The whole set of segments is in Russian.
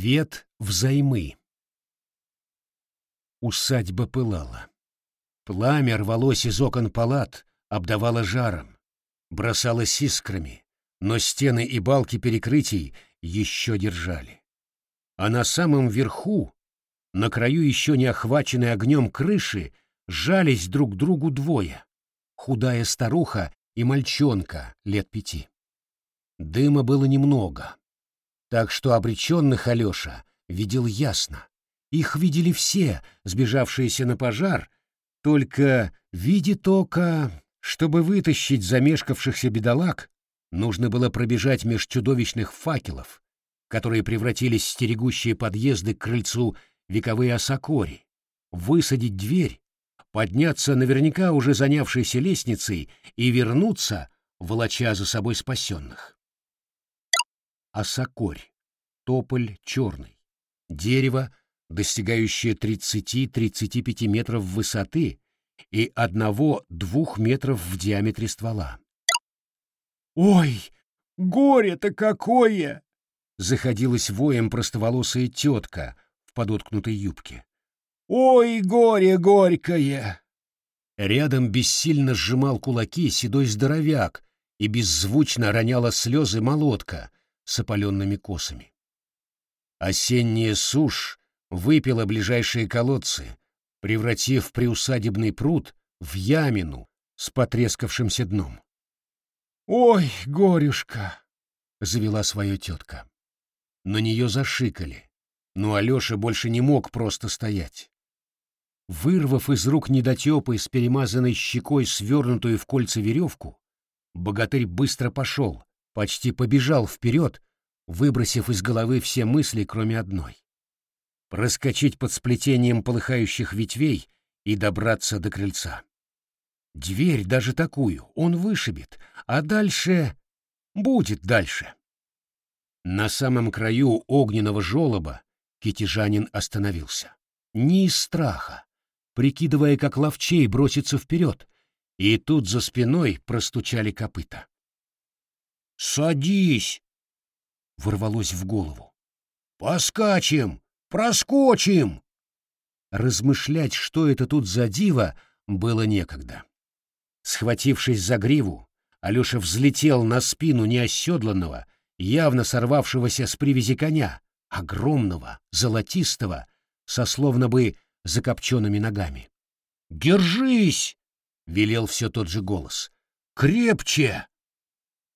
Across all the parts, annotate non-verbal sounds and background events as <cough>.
Свет взаймы. Усадьба пылала. Пламя рвалось из окон палат, обдавало жаром, бросалось искрами, но стены и балки перекрытий еще держали. А на самом верху, на краю еще не охваченной огнем крыши, жались друг другу двое — худая старуха и мальчонка лет пяти. Дыма было немного, так что обреченных Алеша видел ясно. Их видели все, сбежавшиеся на пожар, только видит око, чтобы вытащить замешкавшихся бедолаг, нужно было пробежать меж чудовищных факелов, которые превратились в стерегущие подъезды к крыльцу вековые осокори, высадить дверь, подняться наверняка уже занявшейся лестницей и вернуться, волоча за собой спасенных. Осокорь, тополь черный, дерево, достигающее 30-35 метров высоты и одного-двух метров в диаметре ствола. «Ой, горе-то какое!» — заходилась воем простоволосая тетка в подоткнутой юбке. «Ой, горе горькое!» Рядом бессильно сжимал кулаки седой здоровяк и беззвучно роняла слезы молотка с опаленными косами. Осенняя сушь выпила ближайшие колодцы, превратив приусадебный пруд в ямину с потрескавшимся дном. «Ой, горюшка!» — завела свою тетка. На нее зашикали, но Алеша больше не мог просто стоять. Вырвав из рук недотепы с перемазанной щекой свернутую в кольца веревку, богатырь быстро пошел, почти побежал вперед, выбросив из головы все мысли, кроме одной. Проскочить под сплетением полыхающих ветвей и добраться до крыльца. Дверь даже такую он вышибет, а дальше... будет дальше. На самом краю огненного желоба китежанин остановился. Не из страха, прикидывая, как ловчей броситься вперед, и тут за спиной простучали копыта. «Садись!» — ворвалось в голову. «Поскачем! Проскочим!» Размышлять, что это тут за диво, было некогда. Схватившись за гриву, Алеша взлетел на спину неоседланного, явно сорвавшегося с привязи коня, огромного, золотистого, со словно бы закопченными ногами. «Держись!» — велел все тот же голос. «Крепче!»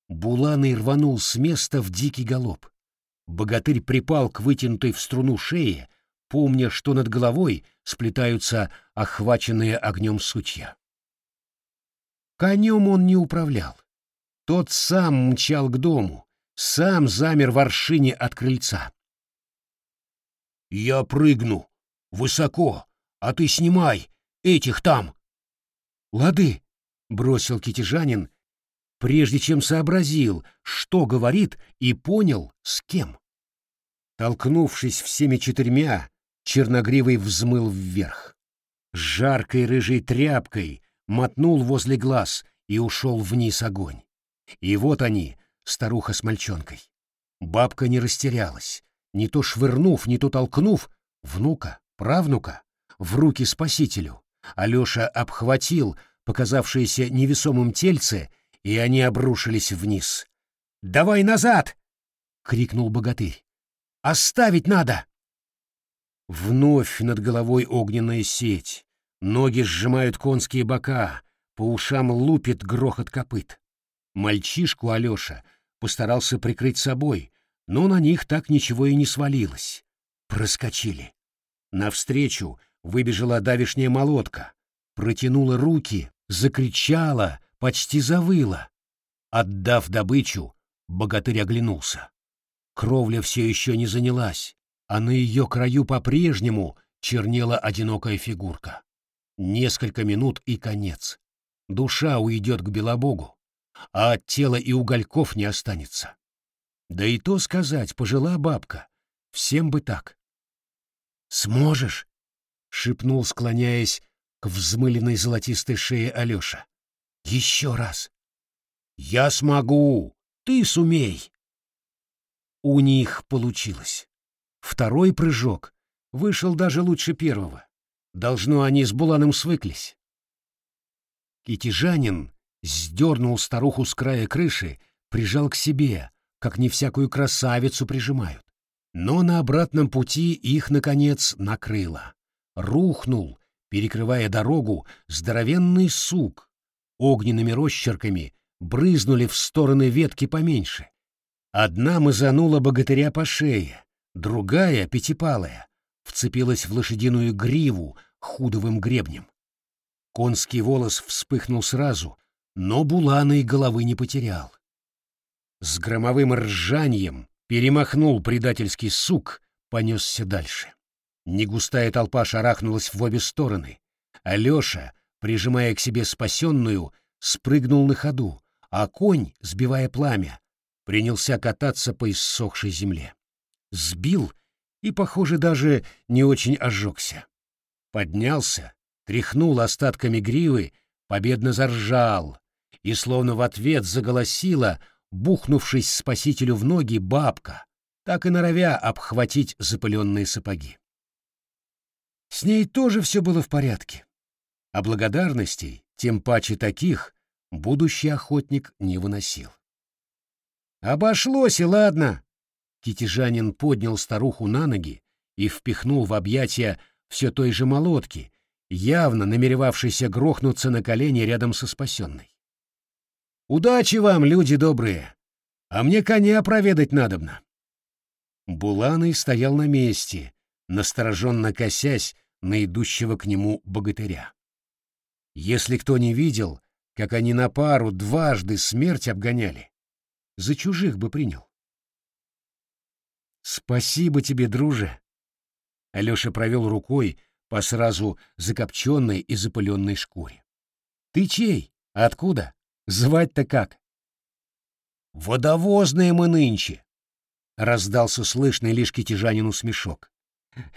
Буланый рванул с места в дикий галоп. Богатырь припал к вытянутой в струну шее, помня, что над головой сплетаются охваченные огнем сучья. Конем он не управлял. Тот сам мчал к дому, сам замер в аршине от крыльца. «Я прыгну! Высоко! А ты снимай! Этих там!» «Лады!» — бросил китежанин, прежде чем сообразил, что говорит, и понял, с кем. Толкнувшись всеми четырьмя, черногривый взмыл вверх. Жаркой рыжей тряпкой мотнул возле глаз и ушел вниз огонь. И вот они, старуха с мальчонкой. Бабка не растерялась, не то швырнув, не то толкнув, внука, правнука, в руки спасителю. Алеша обхватил показавшееся невесомым тельце, и они обрушились вниз. «Давай назад!» — крикнул богатырь. «Оставить надо!» Вновь над головой огненная сеть, Ноги сжимают конские бока, по ушам лупит грохот копыт. Мальчишку Алеша постарался прикрыть собой, но на них так ничего и не свалилось. Проскочили. Навстречу выбежала давишняя молотка, протянула руки, закричала, почти завыла. Отдав добычу, богатырь оглянулся. Кровля все еще не занялась, а на ее краю по-прежнему чернела одинокая фигурка. Несколько минут и конец. Душа уйдет к Белобогу, а от тела и угольков не останется. Да и то сказать, пожила бабка, всем бы так. «Сможешь?» — шепнул, склоняясь к взмыленной золотистой шее Алеша. «Еще раз!» «Я смогу! Ты сумей!» У них получилось. Второй прыжок вышел даже лучше первого. Должно, они с Буланом свыклись. Китежанин сдернул старуху с края крыши, прижал к себе, как не всякую красавицу прижимают. Но на обратном пути их, наконец, накрыло. Рухнул, перекрывая дорогу, здоровенный сук. Огненными росчерками брызнули в стороны ветки поменьше. Одна мазанула богатыря по шее, другая, пятипалая, вцепилась в лошадиную гриву худовым гребнем. Конский волос вспыхнул сразу, но Булана и головы не потерял. С громовым ржанием перемахнул предательский сук, понесся дальше. Негустая толпа шарахнулась в обе стороны. Алеша, прижимая к себе спасенную, спрыгнул на ходу, а конь, сбивая пламя, принялся кататься по иссохшей земле. Сбил и, похоже, даже не очень ожегся. Поднялся, тряхнул остатками гривы, победно заржал, и словно в ответ заголосила, бухнувшись спасителю в ноги, бабка, так и норовя обхватить запыленные сапоги. С ней тоже все было в порядке. А благодарностей, тем паче таких, будущий охотник не выносил. «Обошлось и ладно!» Китежанин поднял старуху на ноги и впихнул в объятия все той же молотки, явно намеревавшийся грохнуться на колени рядом со спасенной. «Удачи вам, люди добрые! А мне коня проведать надобно!» Буланый стоял на месте, настороженно косясь на идущего к нему богатыря. Если кто не видел, как они на пару дважды смерть обгоняли, за чужих бы принял. «Спасибо тебе, друже!» Алеша провел рукой по сразу закопченной и запыленной шкуре. «Ты чей? Откуда? Звать-то как?» «Водовозные мы нынче!» — раздался слышный лишь китежанину смешок.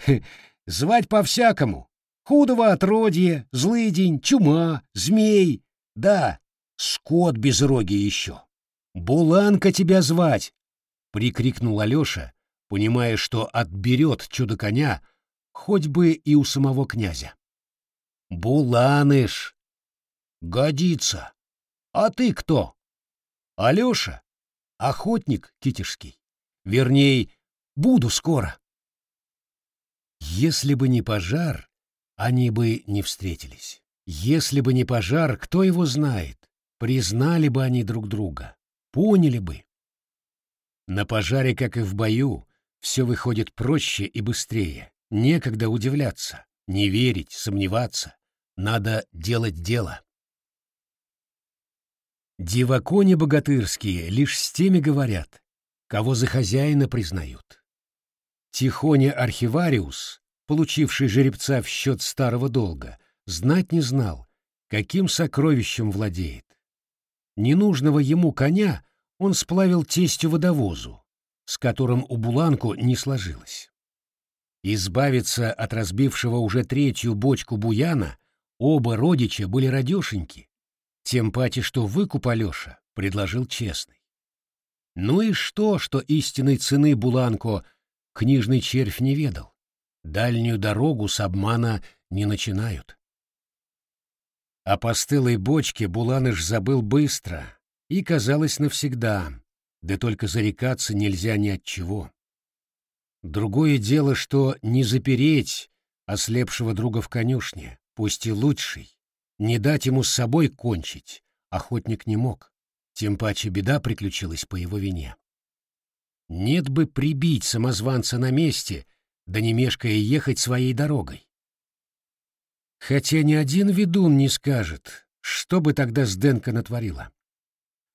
<laughs> «Звать по-всякому. Худого отродье, злыдень, чума, змей. Да, скот безрогий еще. Буланка тебя звать!» — прикрикнул Алеша, понимая, что отберет чудо-коня хоть бы и у самого князя. «Буланыш!» «Годится! А ты кто?» «Алеша, охотник китежский. Верней, буду скоро». Если бы не пожар, они бы не встретились. Если бы не пожар, кто его знает, признали бы они друг друга, поняли бы. На пожаре, как и в бою, все выходит проще и быстрее. Некогда удивляться, не верить, сомневаться. Надо делать дело. Дивакони богатырские лишь с теми говорят, кого за хозяина признают. Тихоня архивариус, получивший жеребца в счет старого долга, знать не знал, каким сокровищем владеет. Ненужного ему коня он сплавил тестью водовозу, с которым у Буланку не сложилось. Избавиться от разбившего уже третью бочку буяна оба родича были радешеньки, тем паче, что выкуп Алеша предложил честный. Ну и что, что истинной цены Буланко книжный червь не ведал? Дальнюю дорогу с обмана не начинают. О постылой бочке Буланыш забыл быстро и, казалось, навсегда, да только зарекаться нельзя ни от чего. Другое дело, что не запереть ослепшего друга в конюшне, пусть и лучший, не дать ему с собой кончить, охотник не мог, тем паче беда приключилась по его вине. Нет бы прибить самозванца на месте, да не мешкая ехать своей дорогой. Хотя ни один ведун не скажет, что бы тогда Сденка натворила.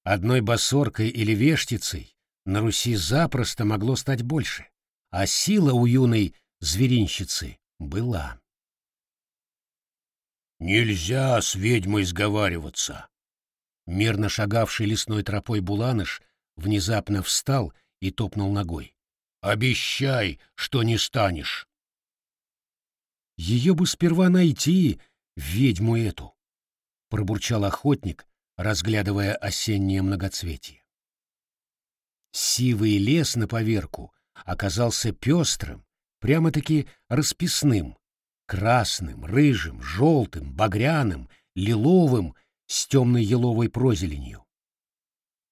Одной басоркой или вештицей на Руси запросто могло стать больше а сила у юной зверинщицы была. «Нельзя с ведьмой сговариваться!» Мирно шагавший лесной тропой Буланыш внезапно встал и топнул ногой. «Обещай, что не станешь!» «Ее бы сперва найти, ведьму эту!» — пробурчал охотник, разглядывая осеннее многоцветие. Сивый лес на поверку оказался пестрым, прямо-таки расписным, красным, рыжим, желтым, багряным, лиловым, с темной еловой прозеленью.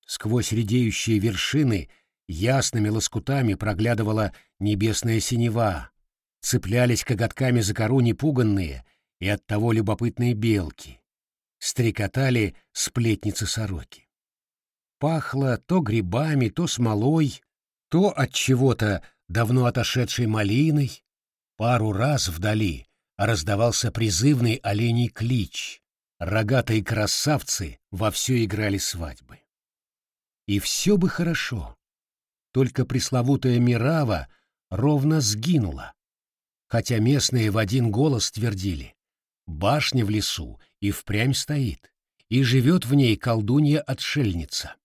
Сквозь редеющие вершины ясными лоскутами проглядывала небесная синева, цеплялись коготками за кору непуганные и оттого любопытные белки, стрекотали сплетницы-сороки. Пахло то грибами, то смолой, то от чего-то давно отошедшей малиной. Пару раз вдали раздавался призывный оленей клич. Рогатые красавцы вовсю играли свадьбы. И все бы хорошо, только пресловутая Мирава ровно сгинула, хотя местные в один голос твердили, башня в лесу и впрямь стоит, и живет в ней колдунья-отшельница.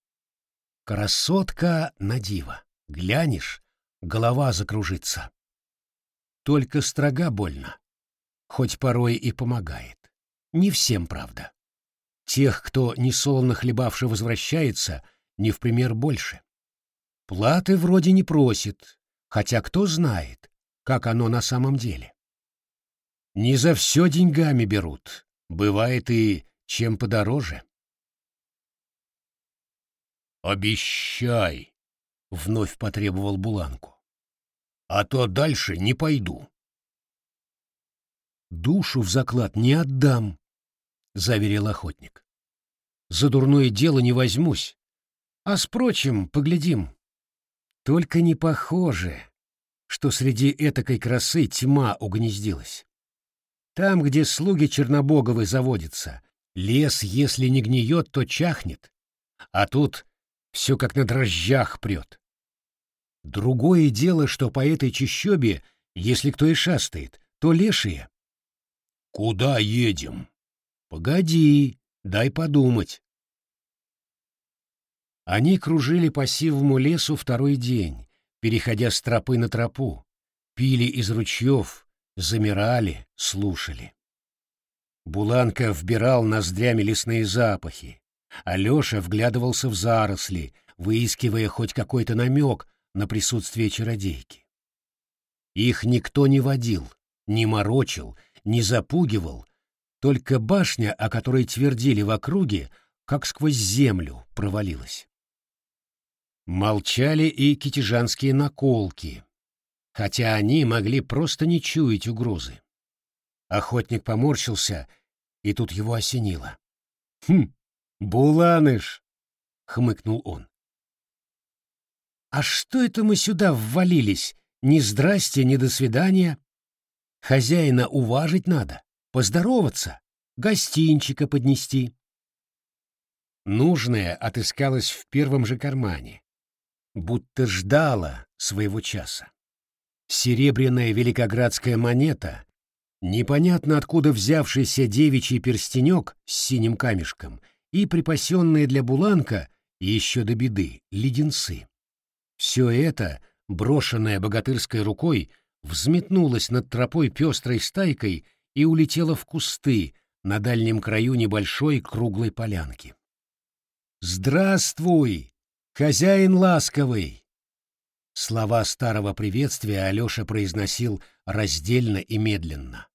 Красотка на диво, глянешь, голова закружится. Только строга больно, хоть порой и помогает. Не всем, правда. Тех, кто несолоно хлебавший возвращается, не в пример больше. Платы вроде не просит, хотя кто знает, как оно на самом деле. Не за все деньгами берут, бывает и чем подороже. «Обещай!» — вновь потребовал Буланку. «А то дальше не пойду». «Душу в заклад не отдам», — заверил охотник. «За дурное дело не возьмусь. А с прочим поглядим. Только не похоже, что среди этакой красы тьма угнездилась. Там, где слуги Чернобоговы заводятся, лес, если не гниет, то чахнет, а тут все как на дрожжах прет. Другое дело, что по этой чащобе, если кто и шастает, то лешие. «Куда едем?» «Погоди, дай подумать». Они кружили по сивому лесу второй день, переходя с тропы на тропу, пили из ручьев, замирали, слушали. Буланка вбирал ноздрями лесные запахи. Алеша вглядывался в заросли, выискивая хоть какой-то намек на присутствие чародейки. Их никто не водил, не морочил, не запугивал, только башня, о которой твердили в округе, как сквозь землю провалилась. Молчали и китежанские наколки, хотя они могли просто не чуять угрозы. Охотник поморщился, и тут его осенило. «Хм, буланыш!» — хмыкнул он. «А что это мы сюда ввалились? Ни здрасте, ни до свидания. Хозяина уважить надо, поздороваться, гостинчика поднести». Нужное отыскалось в первом же кармане, будто ждала своего часа. Серебряная великоградская монета, непонятно откуда взявшийся девичий перстенек с синим камешком и припасенные для Буланка, еще до беды, леденцы. Все это, брошенное богатырской рукой, взметнулось над тропой пестрой стайкой и улетело в кусты на дальнем краю небольшой круглой полянки. «Здравствуй, хозяин ласковый!» Слова старого приветствия Алеша произносил раздельно и медленно.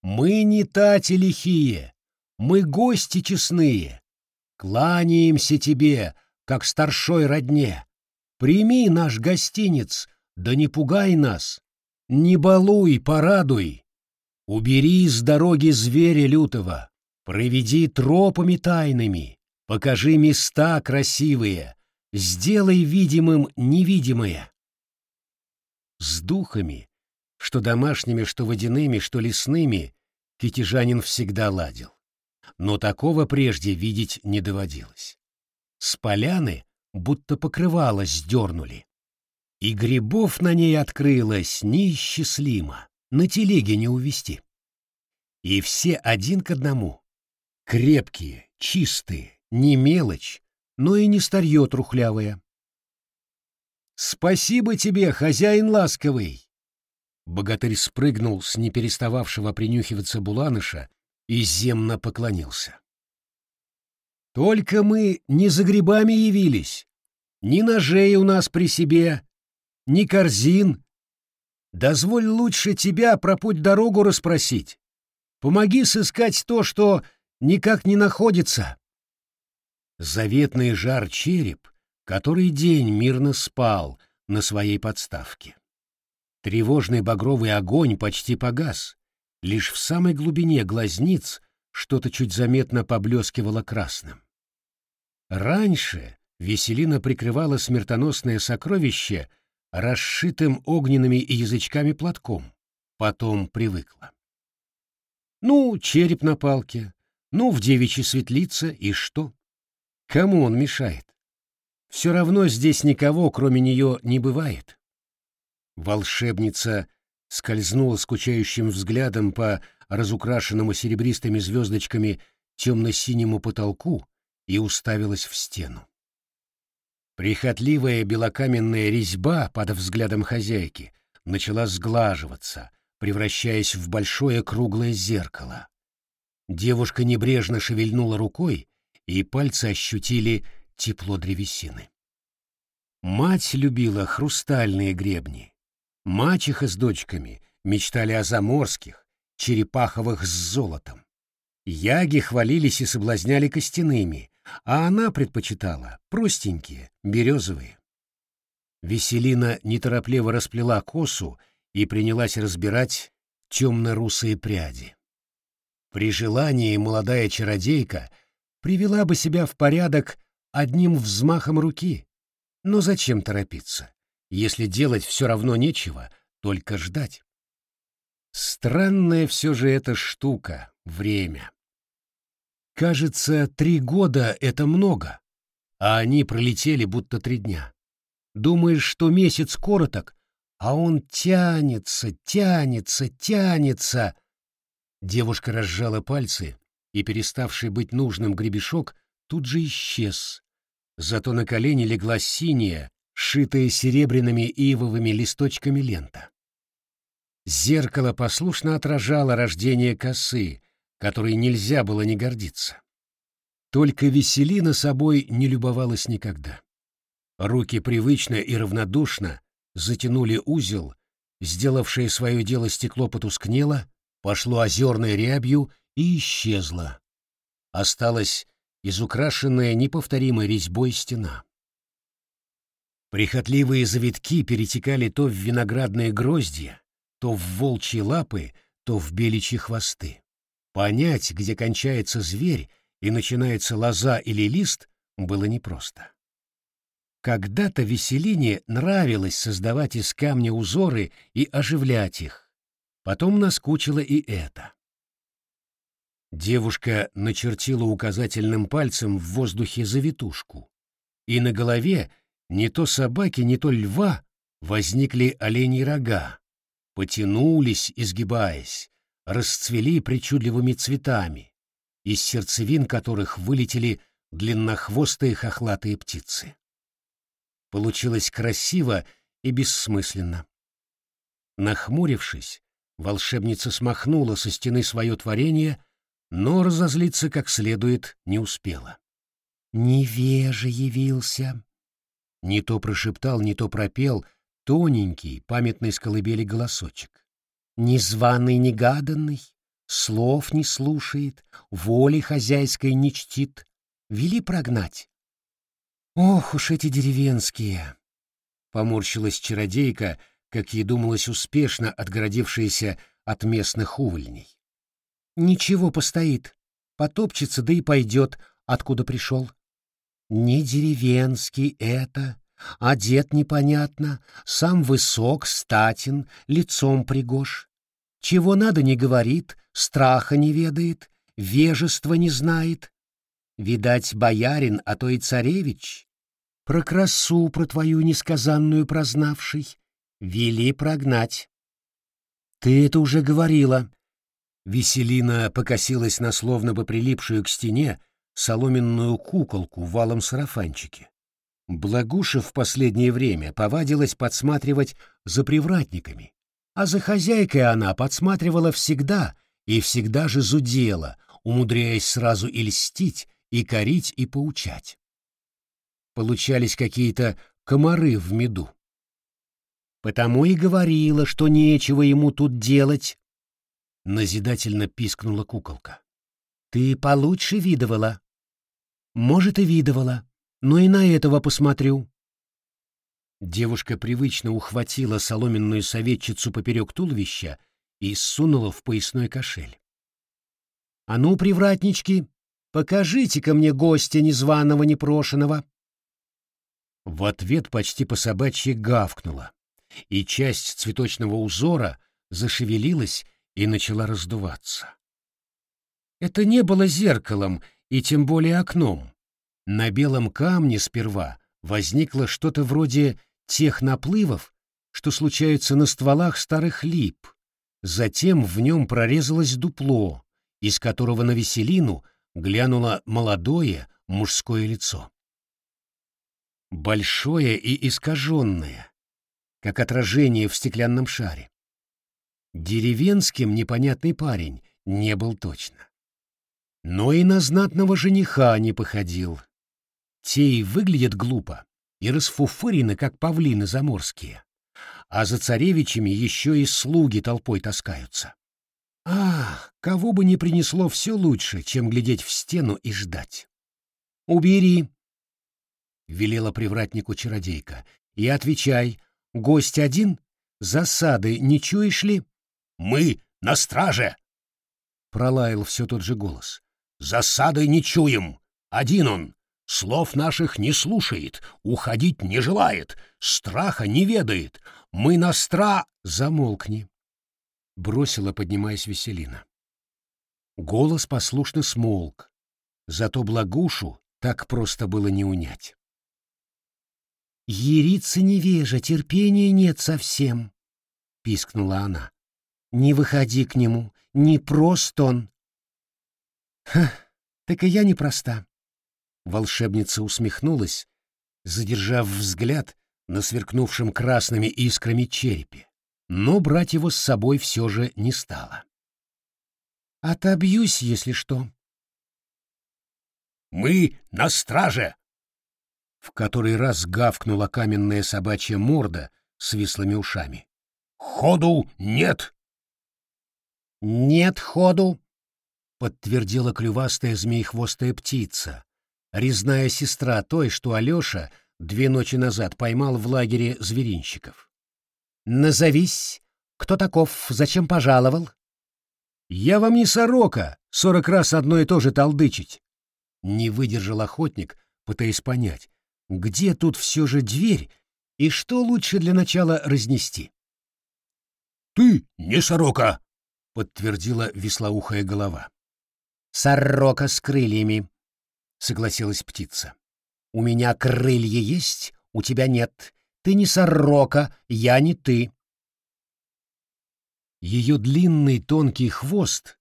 «Мы не тати лихие, мы гости честные. Кланяемся тебе, как старшой родне. Прими наш гостиниц, да не пугай нас. Не балуй, порадуй. Убери с дороги зверя лютого, проведи тропами тайными, покажи места красивые» Сделай видимым невидимое. С духами, что домашними, что водяными, что лесными, китежанин всегда ладил. Но такого прежде видеть не доводилось. С поляны будто покрывало сдернули. И грибов на ней открылось неисчислимо, на телеге не увести. И все один к одному. Крепкие, чистые, не мелочь, но и не старье трухлявое. «Спасибо тебе, хозяин ласковый!» Богатырь спрыгнул с неперестававшего принюхиваться буланыша и земно поклонился. «Только мы не за грибами явились, ни ножей у нас при себе, ни корзин. Дозволь лучше тебя про путь-дорогу расспросить. Помоги сыскать то, что никак не находится. Заветный жар череп, который день мирно спал на своей подставке. Тревожный багровый огонь почти погас. Лишь в самой глубине глазниц что-то чуть заметно поблескивало красным. Раньше Веселина прикрывала смертоносное сокровище расшитым огненными язычками платком, потом привыкла. Ну, череп на палке, ну, в девичьей светлице, и что? Кому он мешает? Все равно здесь никого, кроме нее, не бывает. Волшебница скользнула скучающим взглядом по разукрашенному серебристыми звездочками темно-синему потолку и уставилась в стену. Прихотливая белокаменная резьба под взглядом хозяйки начала сглаживаться, превращаясь в большое круглое зеркало. Девушка небрежно шевельнула рукой, и пальцы ощутили тепло древесины. Мать любила хрустальные гребни. Мачеха с дочками мечтали о заморских, черепаховых с золотом. Яги хвалились и соблазняли костяными, а она предпочитала простенькие, березовые. Веселина неторопливо расплела косу и принялась разбирать темно-русые пряди. При желании молодая чародейка привела бы себя в порядок одним взмахом руки. Но зачем торопиться, если делать все равно нечего, только ждать? Странная все же эта штука — время. Кажется, три года — это много, а они пролетели будто три дня. Думаешь, что месяц короток, а он тянется, тянется, тянется. Девушка разжала пальцы, и переставший быть нужным гребешок тут же исчез. Зато на колени легла синяя, шитая серебряными ивовыми листочками лента. Зеркало послушно отражало рождение косы, которой нельзя было не гордиться. Только Веселина собой не любовалась никогда. Руки привычно и равнодушно затянули узел, сделавшее свое дело стекло потускнело, пошло озерной рябью и исчезло. Осталась изукрашенная неповторимой резьбой стена. Прихотливые завитки перетекали то в виноградные гроздья, то в волчьи лапы, то в беличьи хвосты. Понять, где кончается зверь и начинается лоза или лист, было непросто. Когда-то Веселине нравилось создавать из камня узоры и оживлять их. Потом наскучило и это. Девушка начертила указательным пальцем в воздухе завитушку, и на голове не то собаки, не то льва возникли оленьи рога, потянулись, изгибаясь, расцвели причудливыми цветами, из сердцевин которых вылетели длиннохвостые хохлатые птицы. Получилось красиво и бессмысленно. Нахмурившись, волшебница смахнула со стены свое творение, но разозлиться как следует не успела. «Невеже явился!» Не то прошептал, не то пропел тоненький, памятный с колыбели голосочек. Незваный, негаданный, слов не слушает, воли хозяйской не чтит. Вели прогнать. Ох уж эти деревенские! Поморщилась чародейка, как ей думалось успешно отгородившаяся от местных увольней. Ничего постоит, потопчется, да и пойдет, откуда пришел. Не деревенский это, Одет непонятно, сам высок, статен, лицом пригож. Чего надо не говорит, страха не ведает, вежества не знает. Видать, боярин, а то и царевич. Про красу, про твою несказанную прознавший, вели прогнать. Ты это уже говорила. Веселина покосилась на словно бы прилипшую к стене соломенную куколку в валом сарафанчике. Благуша в последнее время повадилась подсматривать за привратниками, а за хозяйкой она подсматривала всегда и всегда же зудела, умудряясь сразу и льстить, и корить, и поучать. Получались какие-то комары в меду. Потому и говорила, что нечего ему тут делать. Назидательно пискнула куколка. Ты получше видывала. Может, и видывала, но и на этого посмотрю. Девушка привычно ухватила соломенную советчицу поперек туловища и сунула в поясной кошель. «А ну, привратнички, покажите-ка мне гостя незваного непрошенного!» В ответ почти по собачьи гавкнула, и часть цветочного узора зашевелилась и начала раздуваться. Это не было зеркалом и тем более окном. На белом камне сперва возникло что-то вроде тех наплывов, что случаются на стволах старых лип. Затем в нем прорезалось дупло, из которого на веселину глянуло молодое мужское лицо. Большое и искаженное, как отражение в стеклянном шаре. Деревенским непонятный парень не был точно. Но и на знатного жениха не походил. Те и выглядят глупо, и расфуфырены, как павлины заморские. А за царевичами еще и слуги толпой таскаются. Ах, кого бы не принесло все лучше, чем глядеть в стену и ждать. «Убери!» — велела привратнику чародейка. «И отвечай, гость один? Засады не чуешь ли?» «Мы на страже!» — пролаял все тот же голос. «Засады не чуем! Один он! Слов наших не слушает, уходить не желает, страха не ведает. Мы на стра... Замолкни. Бросила, поднимаясь Веселина. Голос послушно смолк, зато благушу так просто было не унять. «Ярица невежа, терпения нет совсем», — пискнула она. «Не выходи к нему, не прост он». «Ха, так и я непроста. Волшебница усмехнулась, задержав взгляд на сверкнувшем красными искрами черепе, но брать его с собой все же не стала. «Отобьюсь, если что». «Мы на страже!» В который раз гавкнула каменная собачья морда с вислыми ушами. «Ходу нет!» «Нет ходу!» — подтвердила клювастая змеехвостая птица, резная сестра той, что Алеша две ночи назад поймал в лагере зверинщиков. «Назовись, кто таков, зачем пожаловал?» «Я вам не сорока, сорок раз одно и то же толдычить!» Не выдержал охотник, пытаясь понять, где тут все же дверь и что лучше для начала разнести. «Ты не сорока!» — подтвердила веслоухая голова. «Сорока с крыльями», согласилась птица. У меня крылья есть, у тебя нет. Ты не сорока, я не ты. Ее длинный тонкий хвост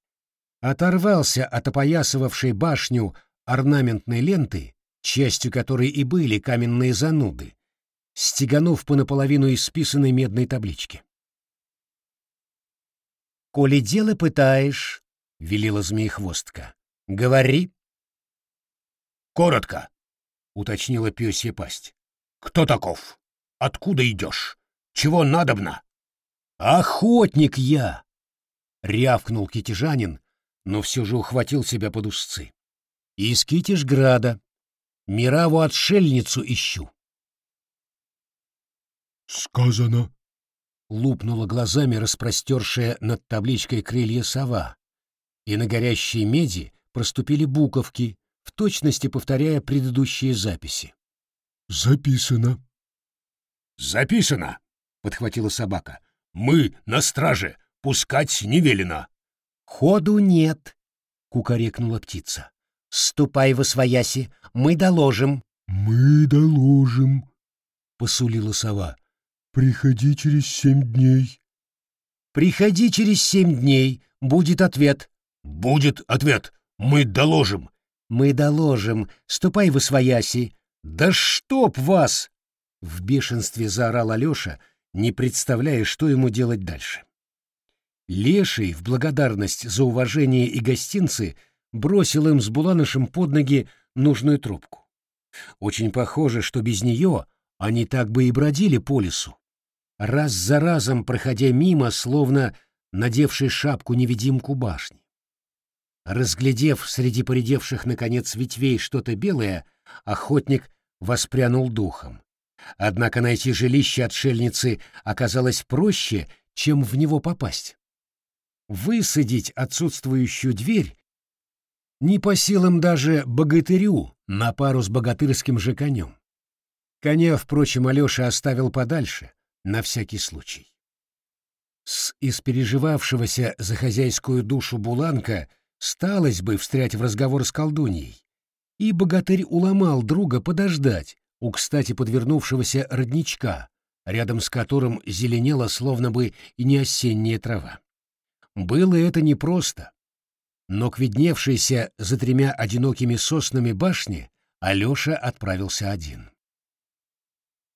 оторвался от опоясывавшей башню орнаментной ленты, частью которой и были каменные зануды, стеганув по наполовину исписанной медной табличке. «Коли дело пытаешь», — велела змеехвостка, — «говори». Коротко, — уточнила пёсья пасть. Кто таков? Откуда идешь? Чего надобно? Охотник я! — рявкнул китежанин, но все же ухватил себя под узцы. Из Китежграда. Мирову отшельницу ищу. Сказано. Лупнула глазами распростершая над табличкой крылья сова, и на горящей меди проступили буковки, в точности повторяя предыдущие записи. «Записано». «Записано», — подхватила собака. «Мы на страже, пускать не велено». «Ходу нет», — кукарекнула птица. «Ступай во свояси, мы доложим». «Мы доложим», — посулила сова. «Приходи через семь дней». «Приходи через семь дней, будет ответ». «Будет ответ, мы доложим. Мы доложим. Ступай в освояси. Да чтоб вас! В бешенстве заорал Алеша, не представляя, что ему делать дальше. Леший, в благодарность за уважение и гостинцы, бросил им с Буланышем под ноги нужную трубку. Очень похоже, что без нее они так бы и бродили по лесу. Раз за разом проходя мимо, словно надевший шапку-невидимку башни. Разглядев среди поредевших, наконец, ветвей что-то белое, охотник воспрянул духом. Однако найти жилище отшельницы оказалось проще, чем в него попасть. Высадить отсутствующую дверь не по силам даже богатырю на пару с богатырским же конем. Коня, впрочем, Алеша оставил подальше, на всякий случай. С испереживавшегося за хозяйскую душу Буланка сталось бы встрять в разговор с колдуньей, и богатырь уломал друга подождать у кстати подвернувшегося родничка, рядом с которым зеленела словно бы и не осенняя трава. Было это непросто, но к видневшейся за тремя одинокими соснами башне Алеша отправился один.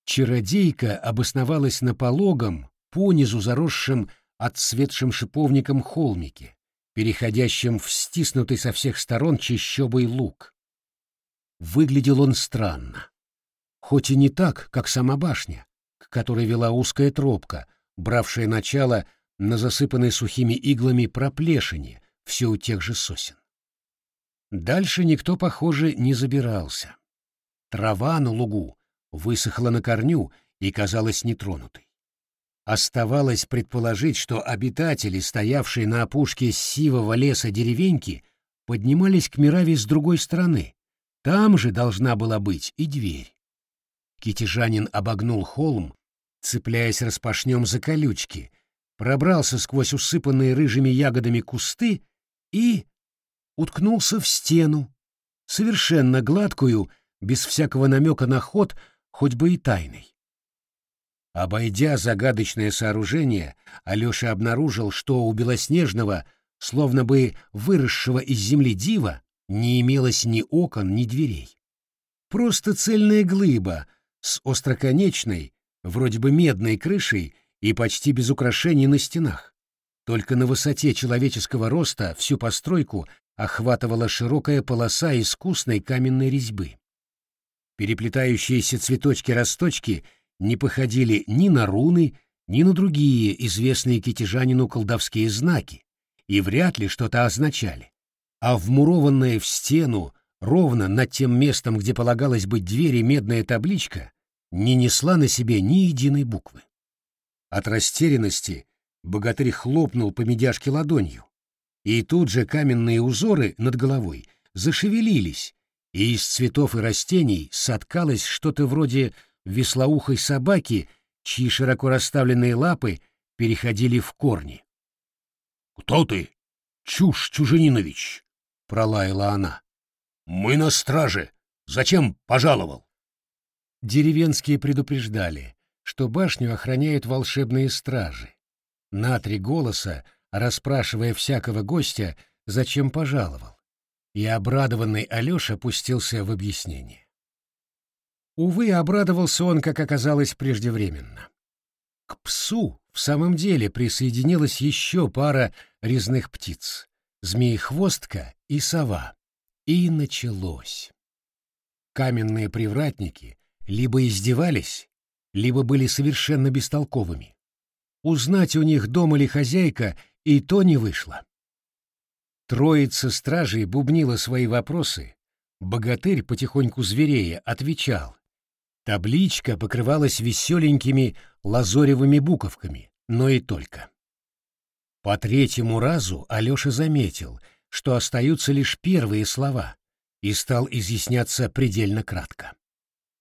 Чародейка обосновалась на пологом, понизу заросшем отцветшим шиповником холмике, переходящем в стиснутый со всех сторон чищобый луг. Выглядел он странно. Хоть и не так, как сама башня, к которой вела узкая тропка, бравшая начало на засыпанной сухими иглами проплешине, все у тех же сосен. Дальше никто, похоже, не забирался. Трава на лугу высохла на корню и казалась нетронутой. Оставалось предположить, что обитатели, стоявшие на опушке сивого леса деревеньки, поднимались к Мираве с другой стороны. Там же должна была быть и дверь. Китежанин обогнул холм, цепляясь распашнем за колючки, пробрался сквозь усыпанные рыжими ягодами кусты и уткнулся в стену, совершенно гладкую, без всякого намека на ход, хоть бы и тайный. Обойдя загадочное сооружение, Алеша обнаружил, что у Белоснежного, словно бы выросшего из земли дива, не имелось ни окон, ни дверей. Просто цельная глыба с остроконечной, вроде бы медной крышей и почти без украшений на стенах. Только на высоте человеческого роста всю постройку охватывала широкая полоса искусной каменной резьбы. Переплетающиеся цветочки-росточки не походили ни на руны, ни на другие известные китежанину колдовские знаки и вряд ли что-то означали. А вмурованная в стену, ровно над тем местом, где полагалось быть двери, медная табличка не несла на себе ни единой буквы. От растерянности Богатырь хлопнул по медяшке ладонью, и тут же каменные узоры над головой зашевелились, и из цветов и растений соткалось что-то вроде веслоухой собаки, чьи широко расставленные лапы переходили в корни. — Кто ты, Чушь Чуженинович? — пролаяла она. — Мы на страже. Зачем пожаловал? Деревенские предупреждали, что башню охраняют волшебные стражи на три голоса, расспрашивая всякого гостя, зачем пожаловал, и обрадованный Алеша пустился в объяснение. Увы, обрадовался он, как оказалось, преждевременно. К псу в самом деле присоединилась еще пара резных птиц — змеехвостка и сова. И началось. Каменные привратники либо издевались, либо были совершенно бестолковыми. Узнать у них дома ли хозяйка и то не вышло. Троица стражей бубнила свои вопросы. Богатырь, потихоньку зверея, отвечал. Табличка покрывалась веселенькими лазоревыми буковками, но и только. По третьему разу Алеша заметил, что остаются лишь первые слова, и стал изъясняться предельно кратко.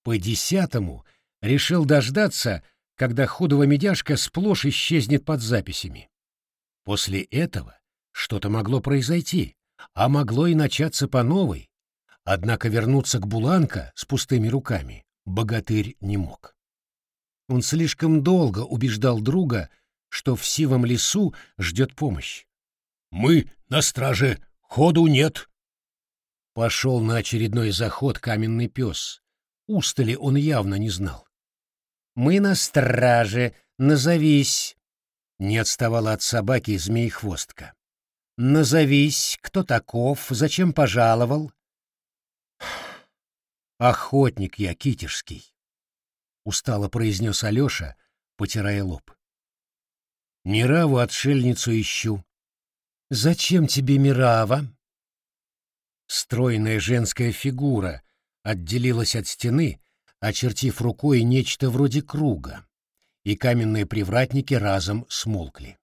По десятому решил дождаться, когда худого медяшка сплошь исчезнет под записями. После этого что-то могло произойти, а могло и начаться по новой. Однако вернуться к Буланка с пустыми руками богатырь не мог. Он слишком долго убеждал друга, что в сивом лесу ждет помощь. «Мы на страже, ходу нет!» Пошел на очередной заход каменный пес. Устали он явно не знал. Мы на страже, назовись!» Не отставала от собаки змей-хвостка. «Назовись, кто таков, зачем пожаловал?» «Охотник я, китежский», — устало произнес Алеша, потирая лоб. «Мираву отшельницу ищу». «Зачем тебе Мирава?» Стройная женская фигура отделилась от стены, очертив рукой нечто вроде круга, и каменные привратники разом смолкли.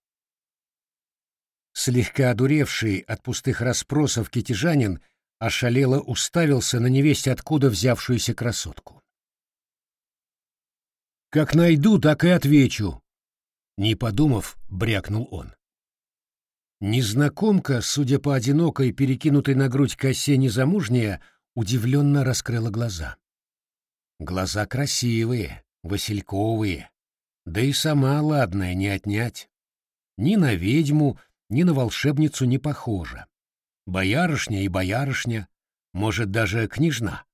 Слегка одуревший от пустых расспросов китежанин ошалело уставился на невесть откуда взявшуюся красотку. «Как найду, так и отвечу», — не подумав, брякнул он. Незнакомка, судя по одинокой, перекинутой на грудь косе незамужняя, удивленно раскрыла глаза. Глаза красивые, васильковые, да и сама ладная не отнять. Ни на ведьму, ни на волшебницу не похожа. Боярышня и боярышня, может, даже княжна.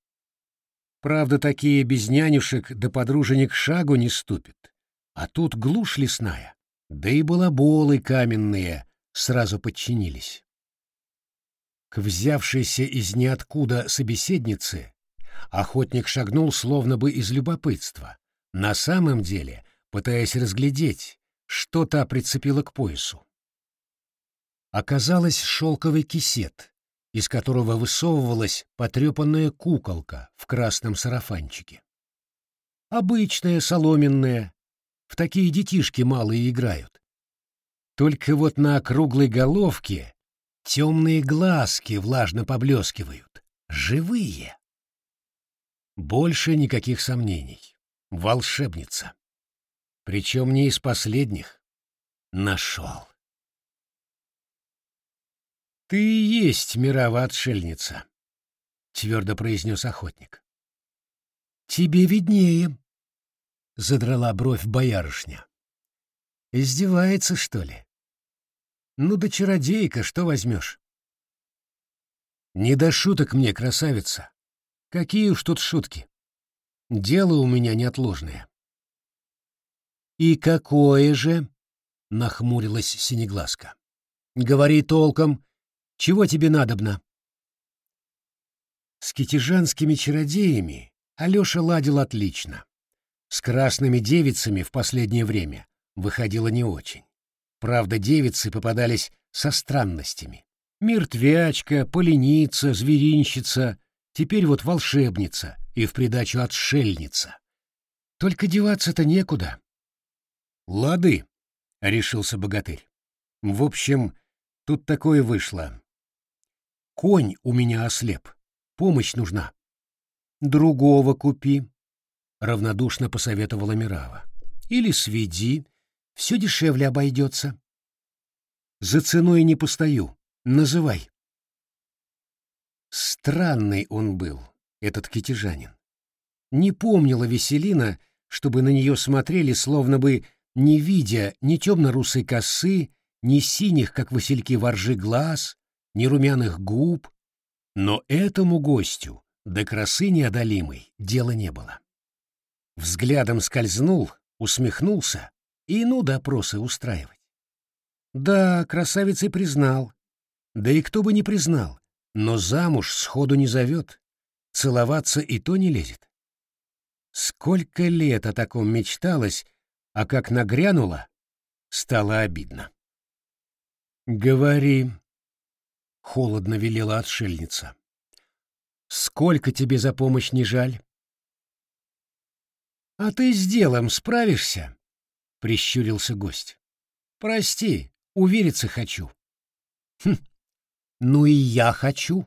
Правда, такие без нянюшек да подруженек шагу не ступят. А тут глушь лесная, да и балаболы каменные сразу подчинились. К взявшейся из ниоткуда собеседнице охотник шагнул словно бы из любопытства, на самом деле пытаясь разглядеть, что та прицепила к поясу. Оказалось шелковый кисет, из которого высовывалась потрепанная куколка в красном сарафанчике. Обычная, соломенная, в такие детишки малые играют. Только вот на округлой головке темные глазки влажно поблескивают, живые. Больше никаких сомнений. Волшебница. Причем не из последних. Нашел. «Ты и есть мирава-отшельница», — твердо произнес охотник. «Тебе виднее», — задрала бровь боярышня. «Издевается, что ли? Ну да чародейка, что возьмешь?» «Не до шуток мне, красавица. Какие уж тут шутки. Дело у меня неотложное». «И какое же?» — нахмурилась Синеглазка. «Говори толком, чего тебе надобно?» С китежанскими чародеями Алеша ладил отлично. С красными девицами в последнее время выходило не очень. Правда, девицы попадались со странностями. Мертвячка, поленица, зверинщица, теперь вот волшебница и в придачу отшельница. Только деваться-то некуда. «Лады», — решился богатырь. «В общем, тут такое вышло. Конь у меня ослеп. Помощь нужна. Другого купи, — равнодушно посоветовала Мирава. Или сведи, все дешевле обойдется. За ценой не постою. Называй. Странный он был, этот китежанин. Не помнила Веселина, чтобы на нее смотрели, словно бы не видя ни темно-русой косы, ни синих, как васильки воржи, глаз, ни румяных губ, но этому гостю до красы неодолимой дела не было. Взглядом скользнул, усмехнулся и ну допросы устраивать. Да, красавицей признал. Да и кто бы не признал, но замуж сходу не зовет, целоваться и то не лезет. Сколько лет о таком мечталось, а как нагрянуло, стало обидно. «Говори», холодно велела отшельница. Сколько тебе за помощь не жаль? А ты с делом справишься? прищурился гость. Прости, увериться хочу. Хм. Ну и я хочу,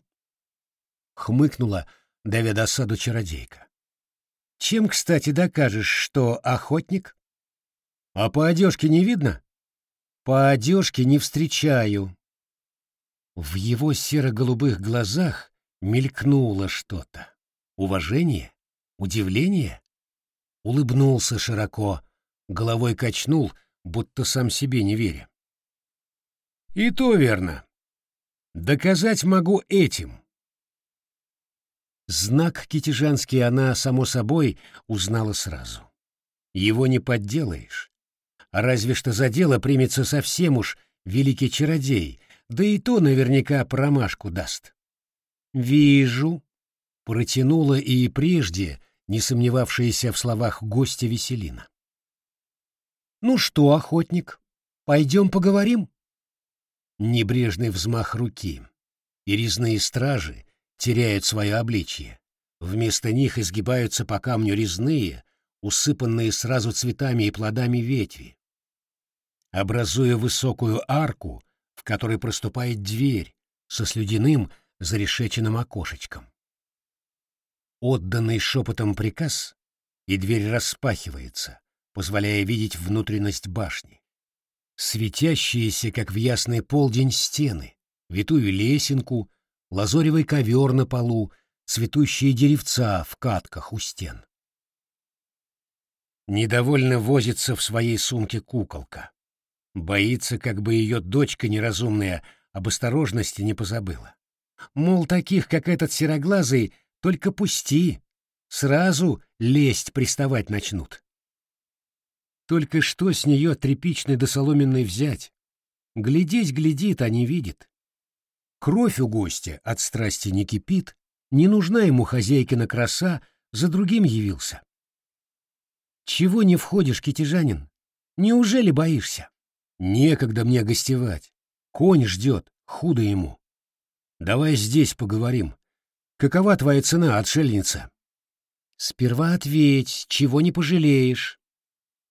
хмыкнула, давя досаду чародейка. Чем, кстати, докажешь, что охотник? А по одежке не видно? По одежке не встречаю, в его серо-голубых глазах мелькнуло что-то. Уважение? Удивление? Улыбнулся широко, головой качнул, будто сам себе не веря. И то верно. Доказать могу этим. Знак китежанский она, само собой, узнала сразу. Его не подделаешь. Разве что за дело примется совсем уж великий чародей, да и то наверняка промашку даст. «Вижу», — протянула и прежде, не сомневавшаяся в словах гостя Веселина. Ну что, охотник, пойдем поговорим? Небрежный взмах руки, и резные стражи теряют свое обличье. Вместо них изгибаются по камню резные, усыпанные сразу цветами и плодами ветви, образуя высокую арку, в которой проступает дверь со слюдяным зарешеченным окошечком. Отданный шепотом приказ, и дверь распахивается, позволяя видеть внутренность башни. Светящиеся, как в ясный полдень, стены, витую лесенку, лазоревый ковер на полу, цветущие деревца в катках у стен. Недовольно возится в своей сумке куколка. Боится, как бы ее дочка неразумная об осторожности не позабыла. Мол, таких, как этот сероглазый, только пусти, сразу лезть приставать начнут. Только что с нее тряпичной да соломенной взять? Глядеть глядит, а не видит. Кровь у гостя от страсти не кипит, не нужна ему хозяйкина краса, за другим явился. Чего не входишь, китежанин? Неужели боишься? Некогда мне гостевать. Конь ждет, худо ему. Давай здесь поговорим. Какова твоя цена, отшельница? Сперва ответь, чего не пожалеешь.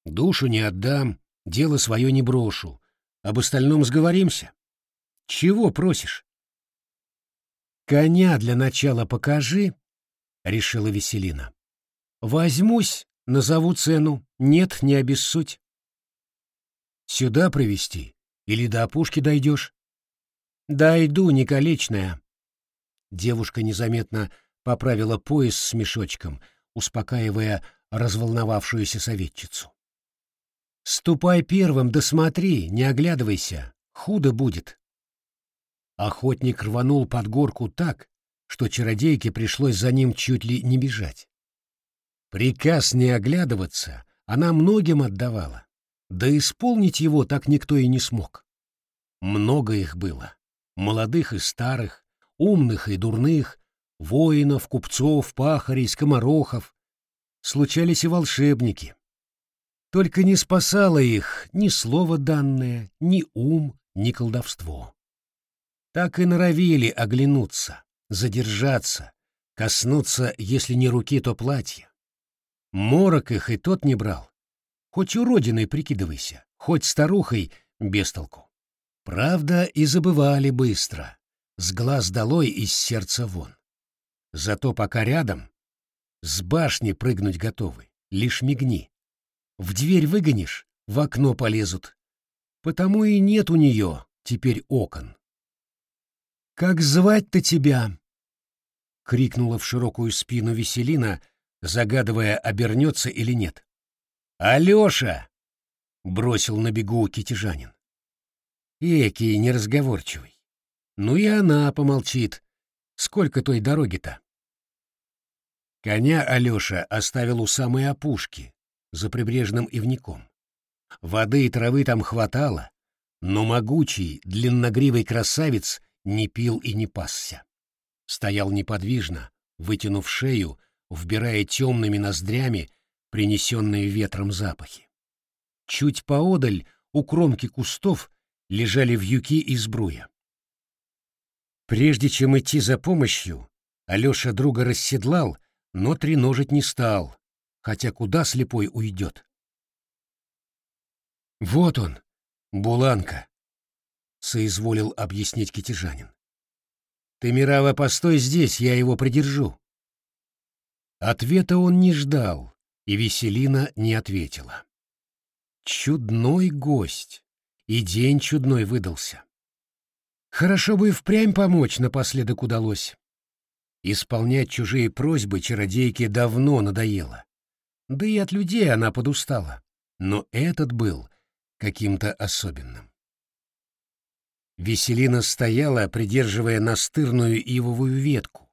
Душу не отдам, дело свое не брошу. Об остальном сговоримся. Чего просишь? Коня для начала покажи, — решила Веселина. Возьмусь, назову цену. Нет, не обессудь. Сюда провести или до опушки дойдешь? Дойду, неколечная. Девушка незаметно поправила пояс с мешочком, успокаивая разволновавшуюся советчицу. Ступай первым, да смотри, не оглядывайся, худо будет. Охотник рванул под горку так, что чародейке пришлось за ним чуть ли не бежать. Приказ не оглядываться она многим отдавала, да исполнить его так никто и не смог. Много их было, молодых и старых, умных и дурных, воинов, купцов, пахарей, скоморохов. Случались и волшебники. Только не спасало их ни слово данное, ни ум, ни колдовство. Так и норовили оглянуться, задержаться, коснуться, если не руки, то платья. Морок их и тот не брал. Хоть уродиной прикидывайся, хоть старухой без толку. Правда, и забывали быстро, с глаз долой из сердца вон. Зато пока рядом, с башни прыгнуть готовы, лишь мигни. В дверь выгонишь, в окно полезут. Потому и нет у нее теперь окон. «Как звать-то тебя?» — крикнула в широкую спину Веселина, загадывая, обернется или нет. «Алеша!» — бросил на бегу китежанин. Экий неразговорчивый. Ну и она помолчит. Сколько той дороги-то? Коня Алеша оставил у самой опушки, за прибрежным ивником. Воды и травы там хватало, но могучий, длинногривый красавец не пил и не пасся. Стоял неподвижно, вытянув шею, вбирая темными ноздрями принесенные ветром запахи. Чуть поодаль, у кромки кустов, лежали вьюки и сбруя. Прежде чем идти за помощью, Алеша друга расседлал, но треножить не стал, хотя куда слепой уйдет. «Вот он, Буланка», — соизволил объяснить китежанин. «Ты, Мирава, постой здесь, я его придержу». Ответа он не ждал, и Веселина не ответила. Чудной гость, и день чудной выдался. Хорошо бы и впрямь помочь напоследок удалось. Исполнять чужие просьбы чародейке давно надоело. Да и от людей она подустала. Но этот был каким-то особенным. Веселина стояла, придерживая настырную ивовую ветку,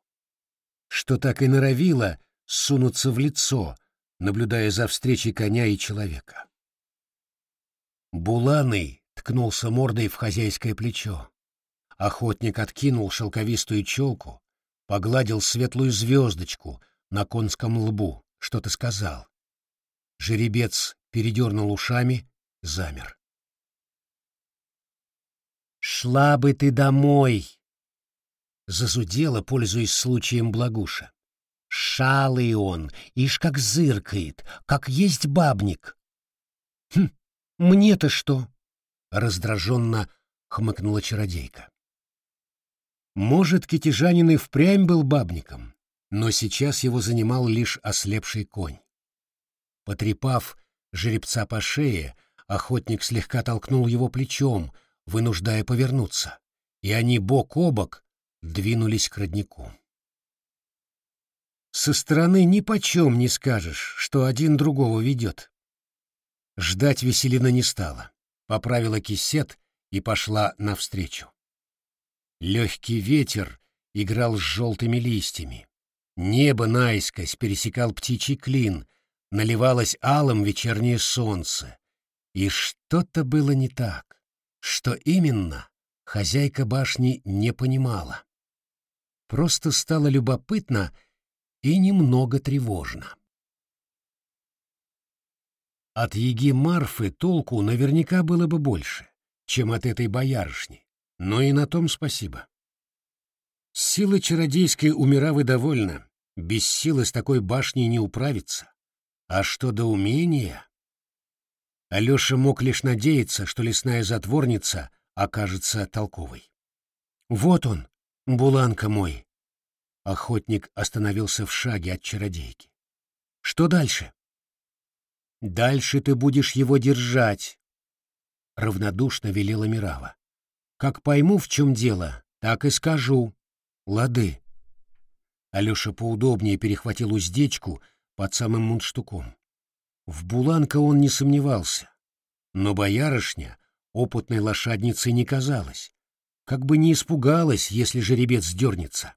что так и норовила сунуться в лицо, наблюдая за встречей коня и человека. Буланый ткнулся мордой в хозяйское плечо. Охотник откинул шелковистую челку, погладил светлую звездочку на конском лбу, что-то сказал. Жеребец передернул ушами, замер. «Шла бы ты домой!» Зазудела, пользуясь случаем Благуша. «Шалый он, ишь как зыркает, как есть бабник!» «Хм, мне-то что?» — раздраженно хмыкнула чародейка. Может, китежанин и впрямь был бабником, но сейчас его занимал лишь ослепший конь. Потрепав жеребца по шее, охотник слегка толкнул его плечом, вынуждая повернуться, и они бок о бок двинулись к роднику. Со стороны ни почем не скажешь, что один другого ведет. Ждать Веселина не стала, поправила кисет и пошла навстречу. Легкий ветер играл с желтыми листьями. Небо наискось пересекал птичий клин, наливалось алым вечернее солнце. И что-то было не так. Что именно, хозяйка башни не понимала. Просто стало любопытно и немного тревожно. От еги Марфы толку наверняка было бы больше, чем от этой боярышни, но и на том спасибо. Сила чародейской у Миравы довольна, без силы с такой башней не управиться. А что до умения? Алеша мог лишь надеяться, что лесная затворница окажется толковой. «Вот он, буланка мой!» Охотник остановился в шаге от чародейки. «Что дальше?» «Дальше ты будешь его держать», — равнодушно велела Мирава. «Как пойму, в чем дело, так и скажу. Лады. Алеша поудобнее перехватил уздечку под самым мундштуком. В Буланка он не сомневался. Но боярышня опытной лошадницей не казалась. Как бы не испугалась, если жеребец дернется.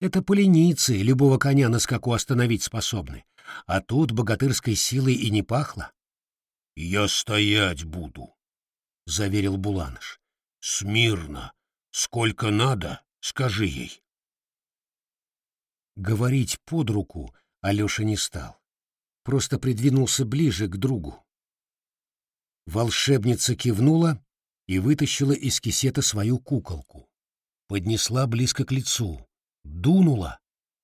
Это поленицы любого коня на скаку остановить способны. А тут богатырской силой и не пахло. — Я стоять буду, — заверил Буланыш. — Смирно. Сколько надо, Скажи ей. Говорить под руку Алеша не стал. Просто придвинулся ближе к другу. Волшебница кивнула и вытащила из кисета свою куколку. Поднесла близко к лицу, дунула,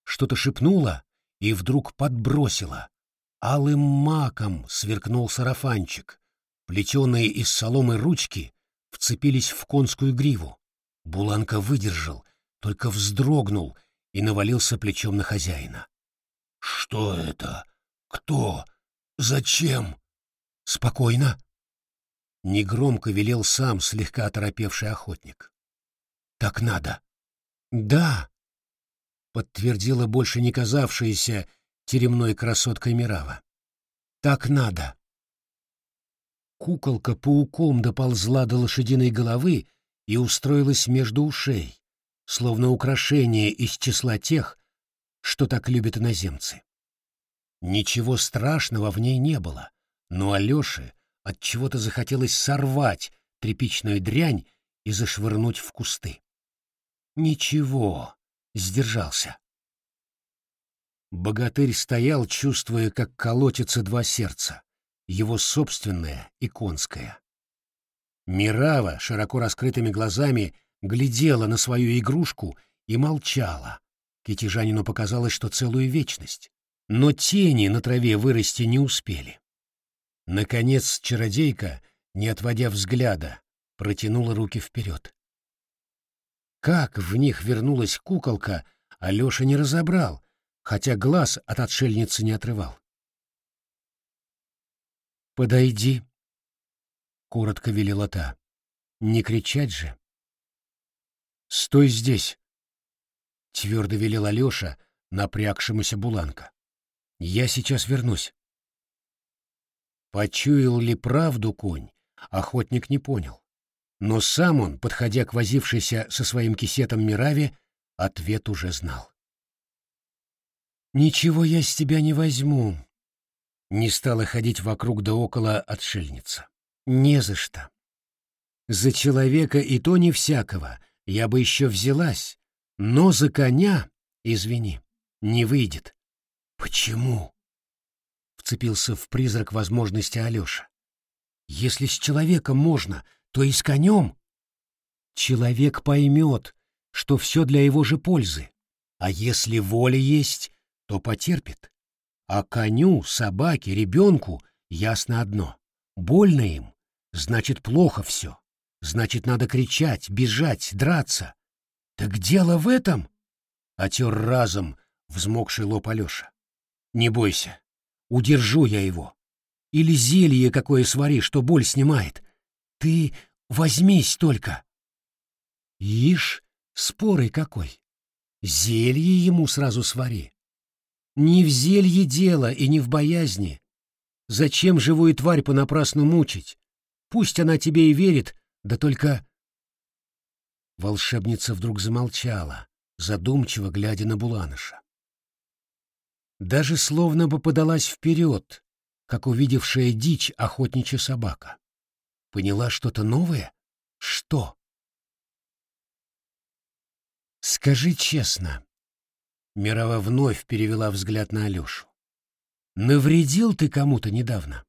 что-то шепнула и вдруг подбросила. Алым маком сверкнул сарафанчик. Плетеные из соломы ручки вцепились в конскую гриву. Буланка выдержал, только вздрогнул и навалился плечом на хозяина. «Что это? Кто? Зачем?» «Спокойно!» Негромко велел сам слегка оторопевший охотник. «Так надо!» «Да!» Подтвердила больше не казавшаяся теремной красоткой Мирава. «Так надо!» Куколка пауком доползла до лошадиной головы и устроилась между ушей, словно украшение из числа тех, что так любят иноземцы. Ничего страшного в ней не было, но Алёше от чего то захотелось сорвать тряпичную дрянь и зашвырнуть в кусты. Ничего, сдержался. Богатырь стоял, чувствуя, как колотятся два сердца, его собственное и конское. Мирава широко раскрытыми глазами глядела на свою игрушку и молчала. Китежанину показалось, что целую вечность. Но тени на траве вырасти не успели. Наконец чародейка, не отводя взгляда, протянула руки вперед. Как в них вернулась куколка, Алеша не разобрал, хотя глаз от отшельницы не отрывал. «Подойди», коротко велела та. Не кричать же. Стой здесь, твердо велел Алеша, напрягшемуся Буланка. Я сейчас вернусь. Почуял ли правду конь, охотник не понял. Но сам он, подходя к возившейся со своим кисетом Мираве, ответ уже знал. «Ничего я с тебя не возьму», — не стала ходить вокруг да около отшельница. Не за что. За человека и то не всякого я бы еще взялась, но за коня, извини, не выйдет. Почему? Вцепился в призрак возможности Алеша. Если с человеком можно, то и с конем. Человек поймет, что все для его же пользы. А если воля есть, то потерпит. А коню, собаке, ребенку ясно одно. Больно им, значит, плохо все. Значит, надо кричать, бежать, драться. Так дело в этом? Отер разом взмокший лоб Алеша. Не бойся, удержу я его. Или зелье какое свари, что боль снимает. Ты возьмись только. Ишь, спорый какой. Зелье ему сразу свари. Не в зелье дело и не в боязни. Зачем живую тварь понапрасну мучить? Пусть она тебе и верит, да только... Волшебница вдруг замолчала, задумчиво глядя на Буланыша. Даже словно бы подалась вперед, как увидевшая дичь охотничья собака. Поняла что-то новое? Что? Скажи честно. Мирова вновь перевела взгляд на Алешу. Навредил ты кому-то недавно?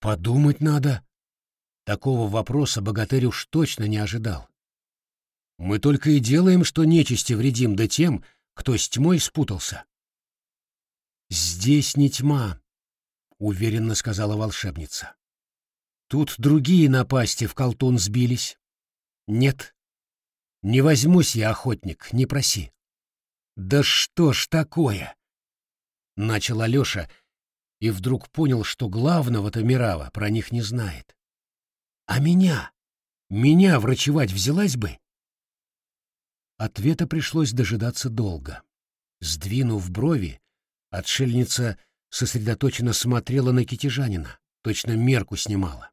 Подумать надо. Такого вопроса богатырь уж точно не ожидал. Мы только и делаем, что нечисти вредим да тем, кто с тьмой спутался. Здесь не тьма, уверенно сказала волшебница. Тут другие напасти в колтун сбились. Нет, не возьмусь я, охотник, не проси. Да что ж такое? Начал Алеша и вдруг понял, что главного-то Мирава про них не знает. А меня? Меня врачевать взялась бы? Ответа пришлось дожидаться долго. Сдвинув брови, отшельница сосредоточенно смотрела на китежанина, точно мерку снимала.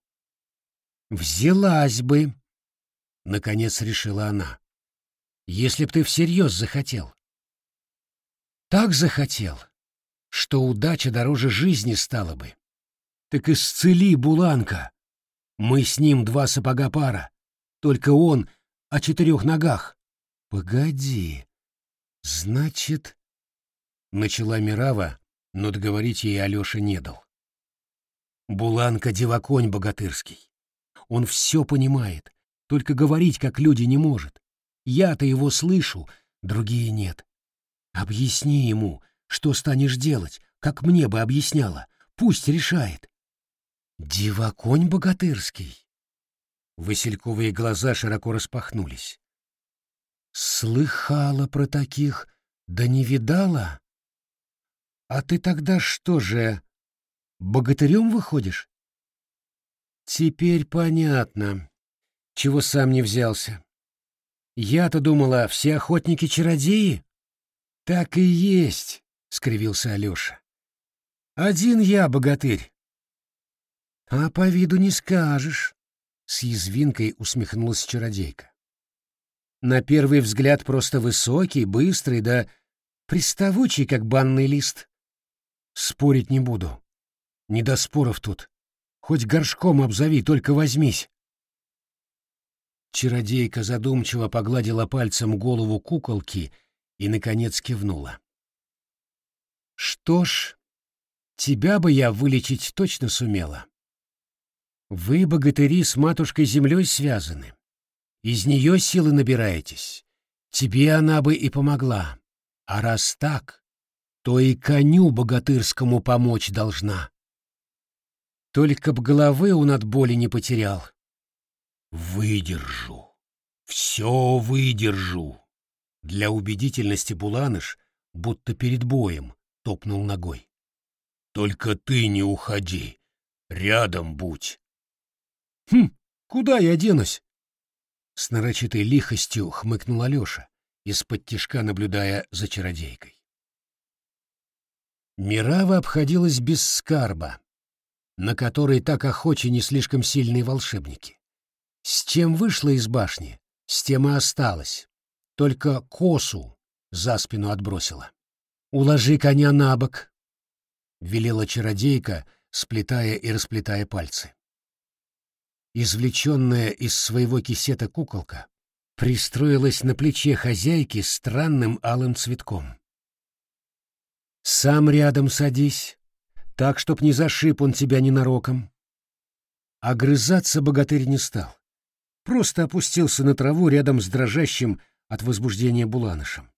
«Взялась бы», — наконец решила она, — «если б ты всерьез захотел». Так захотел, что удача дороже жизни стала бы. Так исцели, Буланка. Мы с ним два сапога пара, только он о четырех ногах. Погоди, значит... Начала Мирава, но договорить ей Алёша не дал. Буланка — деваконь богатырский. Он все понимает, только говорить, как люди, не может. Я-то его слышу, другие нет. Объясни ему, что станешь делать, как мне бы объясняла. Пусть решает. Деваконь богатырский. Васильковые глаза широко распахнулись. Слыхала про таких, да не видала? А ты тогда что же, богатырем выходишь? Теперь понятно, чего сам не взялся. Я-то думала, все охотники чародеи. Так и есть, скривился Алёша. Один я богатырь. А по виду не скажешь, с язвинкой усмехнулась чародейка. На первый взгляд просто высокий, быстрый, да приставучий, как банный лист. Спорить не буду. Не до споров тут. Хоть горшком обзови, только возьмись. Чародейка задумчиво погладила пальцем голову куколки и, наконец, кивнула. «Что ж, тебя бы я вылечить точно сумела. Вы, богатыри, с матушкой землей связаны. Из нее силы набираетесь. Тебе она бы и помогла. А раз так, то и коню богатырскому помочь должна. Только б головы он от боли не потерял. Выдержу. Все выдержу. Для убедительности Буланыш, будто перед боем, топнул ногой. Только ты не уходи. Рядом будь. Хм, куда я денусь? С нарочитой лихостью хмыкнул Алеша, из-под тишка наблюдая за чародейкой. Мирава обходилась без скарба, на который так охочи не слишком сильные волшебники. С чем вышла из башни, с тем и осталась. Только косу за спину отбросила. «Уложи коня на бок», — велела чародейка, сплетая и расплетая пальцы. Извлеченная из своего кисета куколка пристроилась на плече хозяйки странным алым цветком. Сам рядом садись, так, чтоб не зашиб он тебя ненароком. Огрызаться богатырь не стал. Просто опустился на траву рядом с дрожащим от возбуждения буланышем.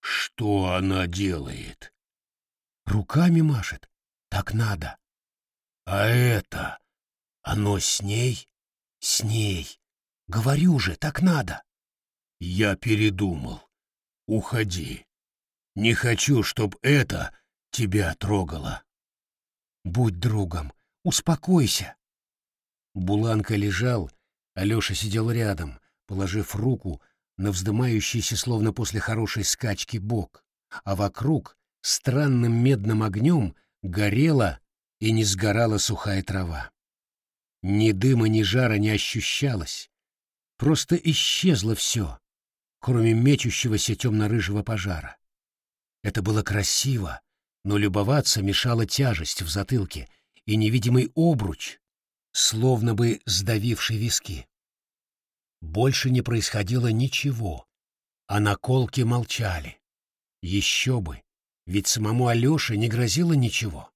«Что она делает?» «Руками машет. Так надо». «А это? Оно с ней?» «С ней. Говорю же, так надо». «Я передумал. Уходи. Не хочу, чтоб это тебя трогало». «Будь другом, успокойся». Буланка лежал, Алеша сидел рядом, положив руку на вздымающийся, словно после хорошей скачки, бок, а вокруг странным медным огнем горела и не сгорала сухая трава. Ни дыма, ни жара не ощущалось, просто исчезло все, кроме мечущегося темно-рыжего пожара. Это было красиво, но любоваться мешала тяжесть в затылке и невидимый обруч, словно бы сдавивший виски. Больше не происходило ничего, а наколки молчали. Еще бы, ведь самому Алёше не грозило ничего.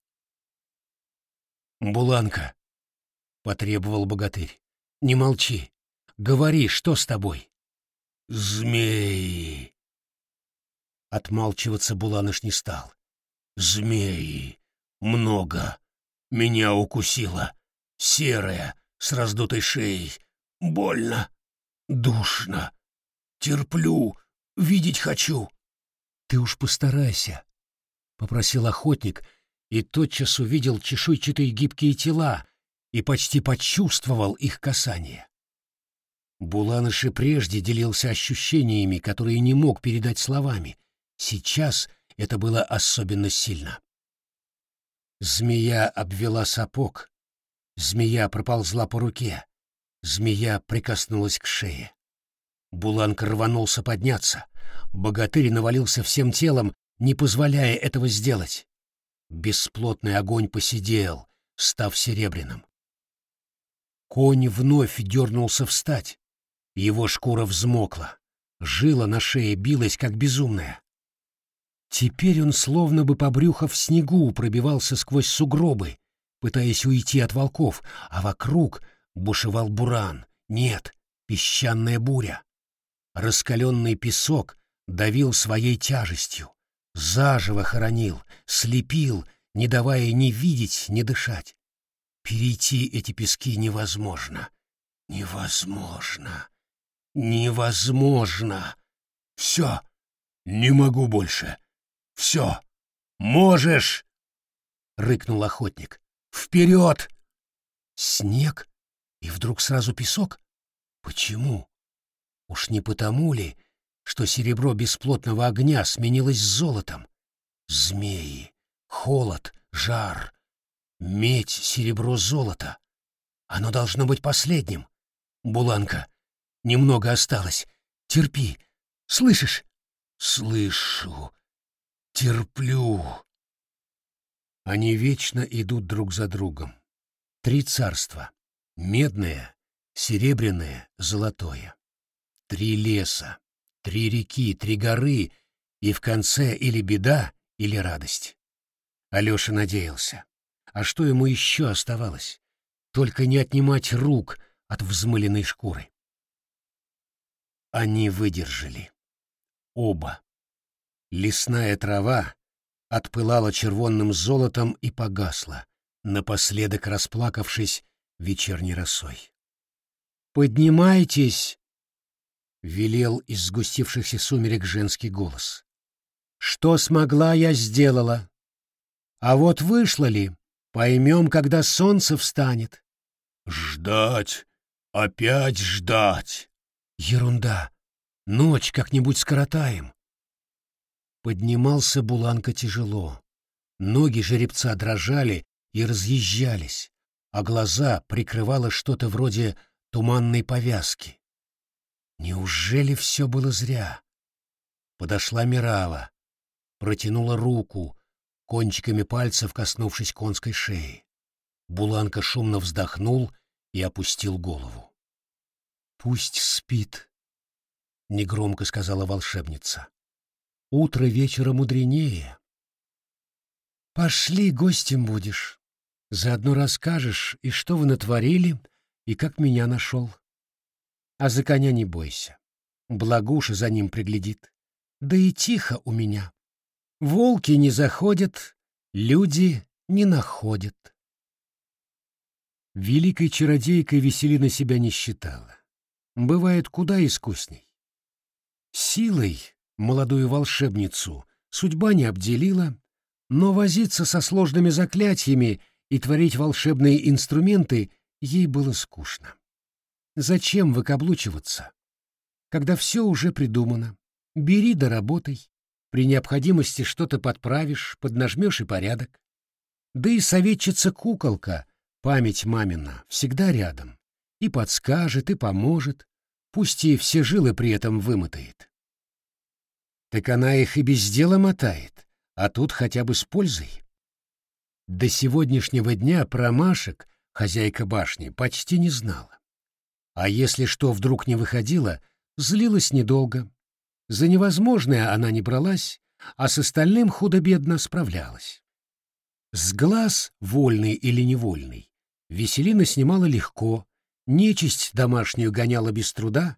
«Буланка», — потребовал богатырь, — «не молчи. Говори, что с тобой?» «Змеи!» Отмалчиваться Буланыш не стал. «Змеи! Много! Меня укусило! Серая, с раздутой шеей! Больно! Душно! Терплю! Видеть хочу!» «Ты уж постарайся!» — попросил охотник, и тотчас увидел чешуйчатые гибкие тела и почти почувствовал их касание. Буланыш и прежде делился ощущениями, которые не мог передать словами. Сейчас это было особенно сильно. Змея обвела сапог, змея проползла по руке, змея прикоснулась к шее. Буланка рванулся подняться. Богатырь навалился всем телом, не позволяя этого сделать. Бесплотный огонь посидел, став серебряным. Конь вновь дернулся встать, его шкура взмокла, жила на шее билась, как безумная. Теперь он словно бы по брюхо в снегу пробивался сквозь сугробы, пытаясь уйти от волков, а вокруг бушевал буран, нет, песчаная буря. Раскаленный песок давил своей тяжестью, заживо хоронил, слепил, не давая ни видеть, ни дышать. Перейти эти пески невозможно. Невозможно. Невозможно. Все. Не могу больше. Все. Можешь. Рыкнул охотник. Вперед! Снег? И вдруг сразу песок? Почему? Уж не потому ли, что серебро бесплотного огня сменилось золотом? Змеи, холод, жар, медь, серебро, золото. Оно должно быть последним. Буланка, Немного осталось. Терпи. Слышишь? Слышу. Терплю. Они вечно идут друг за другом. Три царства. Медное, серебряное, золотое. Три леса, три реки, три горы, и в конце или беда, или радость. Алеша надеялся. А что ему еще оставалось? Только не отнимать рук от взмыленной шкуры. Они выдержали. Оба. Лесная трава отпылала червонным золотом и погасла, напоследок расплакавшись вечерней росой. «Поднимайтесь!» — велел из сгустившихся сумерек женский голос. «Что смогла, я сделала. А вот вышло ли, поймем, когда солнце встанет». «Ждать! Опять ждать!» Ерунда. Ночь как-нибудь скоротаем. Поднимался Буланка тяжело. Ноги жеребца дрожали и разъезжались, а глаза прикрывало что-то вроде туманной повязки. Неужели все было зря? Подошла Мирава, протянула руку, кончиками пальцев коснувшись конской шеи. Буланка шумно вздохнул и опустил голову. «Пусть спит», — негромко сказала волшебница. «Утро вечера мудренее». «Пошли, гостем будешь», Заодно расскажешь, и что вы натворили, и как меня нашел. А за коня не бойся. Благуша за ним приглядит. Да и тихо у меня. Волки не заходят, люди не находят. Великой чародейкой Веселина себя не считала. Бывает куда искусней. Силой молодую волшебницу судьба не обделила, но возиться со сложными заклятиями и творить волшебные инструменты ей было скучно. Зачем выкаблучиваться, когда все уже придумано? Бери да работай. При необходимости что-то подправишь, поднажмешь и порядок. Да и советчица-куколка, память мамина, всегда рядом. И подскажет, и поможет, пусть и все жилы при этом вымотает. Так она их и без дела мотает, а тут хотя бы с пользой. До сегодняшнего дня про Машек хозяйка башни почти не знала. А если что вдруг не выходило, злилась недолго. За невозможное она не бралась, а с остальным худо-бедно справлялась. С глаз, вольный или невольный, Веселина снимала легко, нечисть домашнюю гоняла без труда,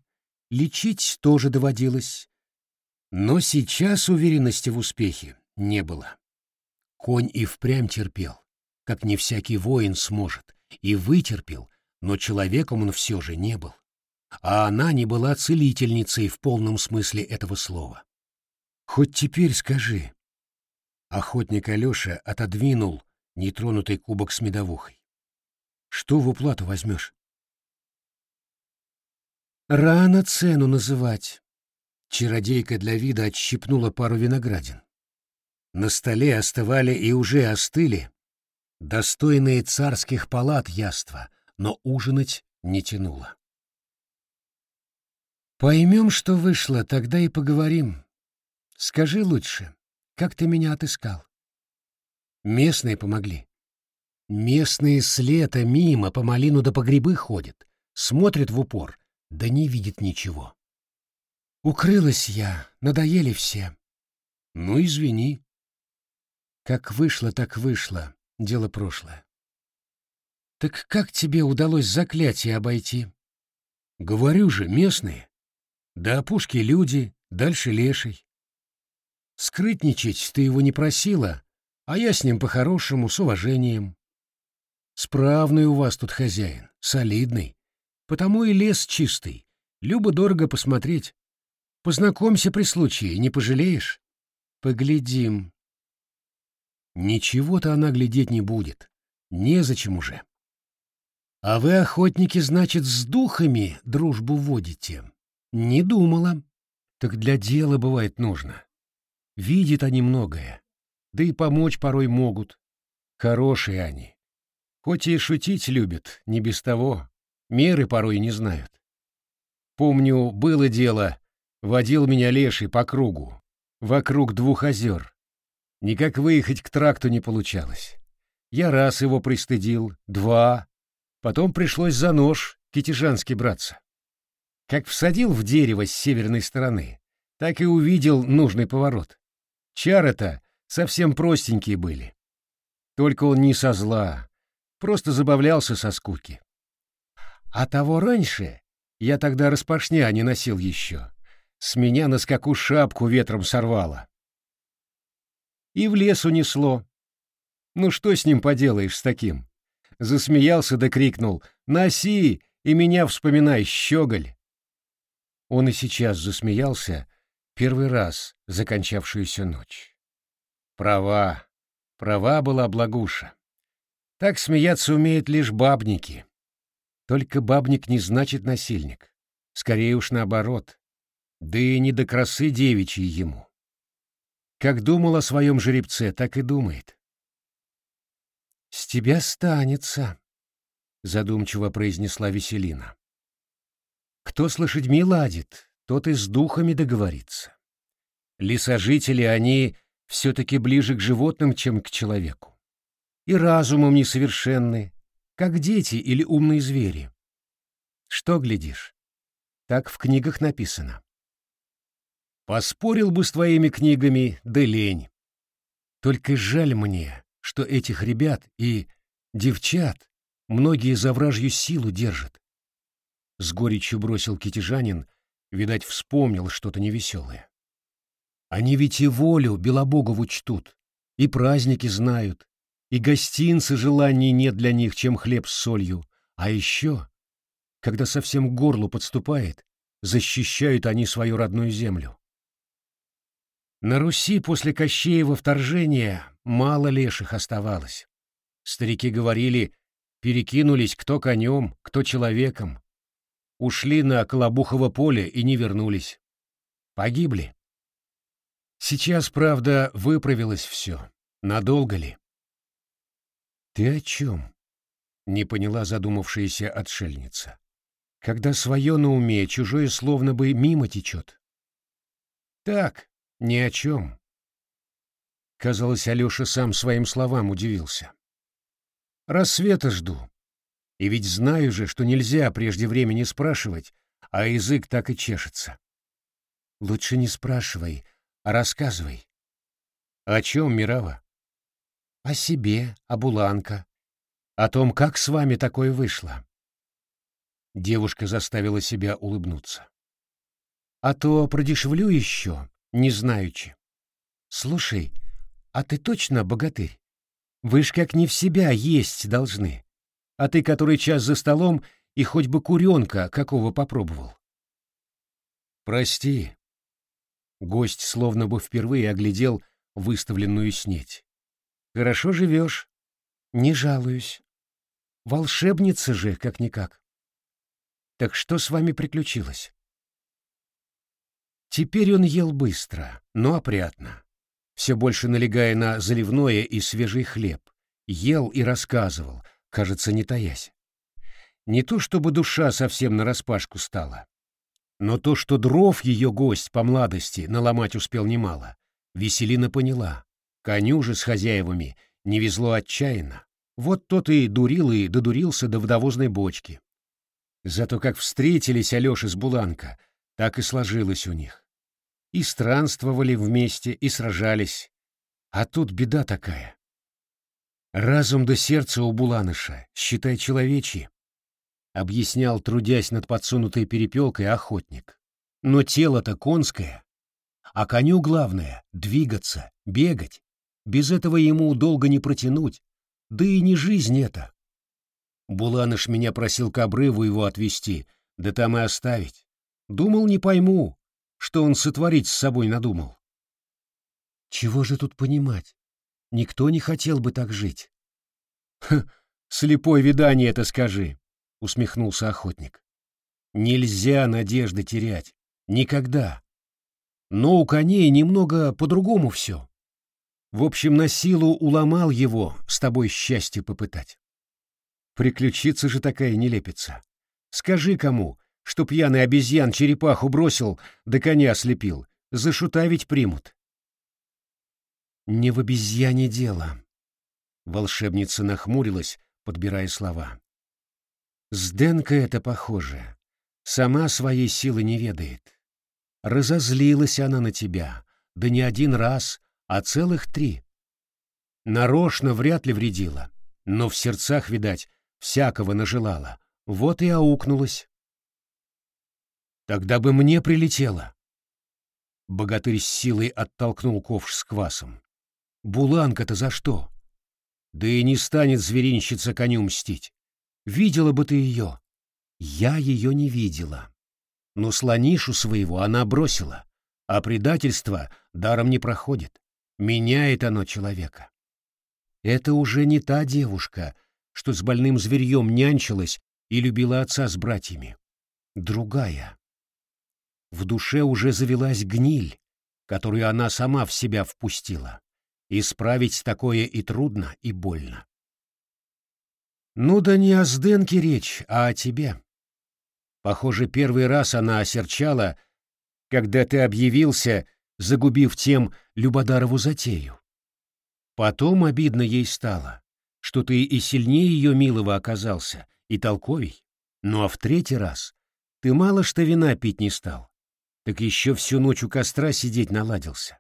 лечить тоже доводилось. Но сейчас уверенности в успехе не было. Конь и впрямь терпел, как не всякий воин сможет, и вытерпел, но человеком он все же не был. А она не была целительницей в полном смысле этого слова. Хоть теперь скажи. Охотник Алеша отодвинул нетронутый кубок с медовухой. Что в уплату возьмешь? Рано цену называть. Чародейка для вида отщипнула пару виноградин. На столе остывали и уже остыли достойные царских палат яства, но ужинать не тянуло. Поймем, что вышло, тогда и поговорим. Скажи лучше, как ты меня отыскал? Местные помогли. Местные с лета мимо по малину до по грибы ходят, смотрят в упор, да не видят ничего. Укрылась я, надоели все. Ну, извини. Как вышло, так вышло. Дело прошлое. Так как тебе удалось заклятие обойти? Говорю же, местные. До опушки люди, дальше леший. Скрытничать ты его не просила, а я с ним по-хорошему, с уважением. Справный у вас тут хозяин, солидный. Потому и лес чистый. Любо-дорого посмотреть. Познакомься при случае, не пожалеешь? Поглядим. Ничего-то она глядеть не будет. Незачем уже. А вы, охотники, значит, с духами дружбу водите? Не думала. Так для дела бывает нужно. Видят они многое. Да и помочь порой могут. Хорошие они. Хоть и шутить любят, не без того. Меры порой не знают. Помню, было дело, водил меня леший по кругу, вокруг двух озер. Никак выехать к тракту не получалось. Я раз его пристыдил, два. Потом пришлось за нож китежанский браться. Как всадил в дерево с северной стороны, так и увидел нужный поворот. Чары-то совсем простенькие были. Только он не со зла, просто забавлялся со скуки. А того раньше, я тогда распашня не носил еще, с меня на скаку шапку ветром сорвало и в лес унесло. Ну что с ним поделаешь с таким? Засмеялся да крикнул «Носи!» и меня вспоминай, щеголь. Он и сейчас засмеялся, первый раз закончавшуюся ночь. Права, права была благуша. Так смеяться умеют лишь бабники. Только бабник не значит насильник. Скорее уж наоборот. Да и не до красы девичьей ему. Как думал о своем жеребце, так и думает. «С тебя станется», — задумчиво произнесла Веселина. «Кто с лошадьми ладит, тот и с духами договорится. Лесожители, они все-таки ближе к животным, чем к человеку. И разумом несовершенны, как дети или умные звери. Что глядишь? Так в книгах написано. Поспорил бы с твоими книгами, да лень. Только жаль мне, что этих ребят и Девчат многие за вражью силу держат. С горечью бросил китежанин, видать, вспомнил что-то невеселое. Они ведь и волю Белобогову чтут, и праздники знают, и гостинцы желаний нет для них, чем хлеб с солью. А еще, когда совсем к горлу подступает, защищают они свою родную землю. На Руси после Кощеева вторжения мало леших оставалось. Старики говорили, перекинулись кто конем, кто человеком. Ушли на Колобухово поле и не вернулись. Погибли. Сейчас, правда, выправилось все. Надолго ли? Ты о чем? Не поняла задумавшаяся отшельница. Когда свое на уме, чужое словно бы мимо течет. Так, ни о чем. Казалось, Алеша сам своим словам удивился. Рассвета жду. И ведь знаю же, что нельзя прежде времени спрашивать, а язык так и чешется. Лучше не спрашивай, а рассказывай. О чем, Мирава? О себе, о Буланка. О том, как с вами такое вышло. Девушка заставила себя улыбнуться. А то продешевлю еще, не знаючи. Слушай, а ты точно богатырь? Вы ж как не в себя есть должны. А ты который час за столом и хоть бы куренка какого попробовал. Прости. Гость словно бы впервые оглядел выставленную снеть. Хорошо живешь. Не жалуюсь. Волшебница же, как-никак. Так что с вами приключилось? Теперь он ел быстро, но опрятно, все больше налегая на заливное и свежий хлеб. Ел и рассказывал, кажется, не таясь. Не то чтобы душа совсем нараспашку стала, но то, что дров ее гость по младости наломать успел немало, Веселина поняла. Коню же с хозяевами не везло отчаянно. Вот тот и дурил и додурился до водовозной бочки. Зато как встретились Алеша с Буланка, так и сложилось у них. И странствовали вместе, и сражались. А тут беда такая. Разум до сердца у Буланыша, считай человечьи, объяснял, трудясь над подсунутой перепелкой, охотник. Но тело-то конское, а коню главное — двигаться, бегать. Без этого ему долго не протянуть, да и не жизнь это. Буланыш меня просил к обрыву его отвезти, да там и оставить. Думал, не пойму, что он сотворить с собой надумал. Чего же тут понимать? Никто не хотел бы так жить. Ха, слепой видание это скажи, усмехнулся охотник. Нельзя надежды терять. Никогда. Но у коней немного по-другому все. В общем, на силу уломал его с тобой счастье попытать. Приключиться же такая нелепица. Скажи кому, что пьяный обезьян черепаху бросил, да коня ослепил. За шута ведь примут. Не в обезьяне дело. Волшебница нахмурилась, подбирая слова. С Денко это похоже. Сама своей силы не ведает. Разозлилась она на тебя, да не один раз, а целых три. Нарочно вряд ли вредила, но в сердцах, видать, всякого нажелала. Вот и аукнулась. Тогда бы мне прилетело. Богатырь с силой оттолкнул ковш с квасом. Буланка-то за что? Да и не станет зверинщица коню мстить. Видела бы ты ее. Я ее не видела. Но слонишу своего она бросила, а предательство даром не проходит. Меняет оно человека. Это уже не та девушка, что с больным зверьем нянчилась и любила отца с братьями. Другая. В душе уже завелась гниль, которую она сама в себя впустила. Исправить такое и трудно, и больно. Ну да не о Сденке речь, а о тебе. Похоже, первый раз она осерчала, когда ты объявился, загубив тем Любодарову затею. Потом обидно ей стало, что ты и сильнее ее милого оказался, и толковей. Ну а в третий раз ты мало что вина пить не стал так еще всю ночь у костра сидеть наладился.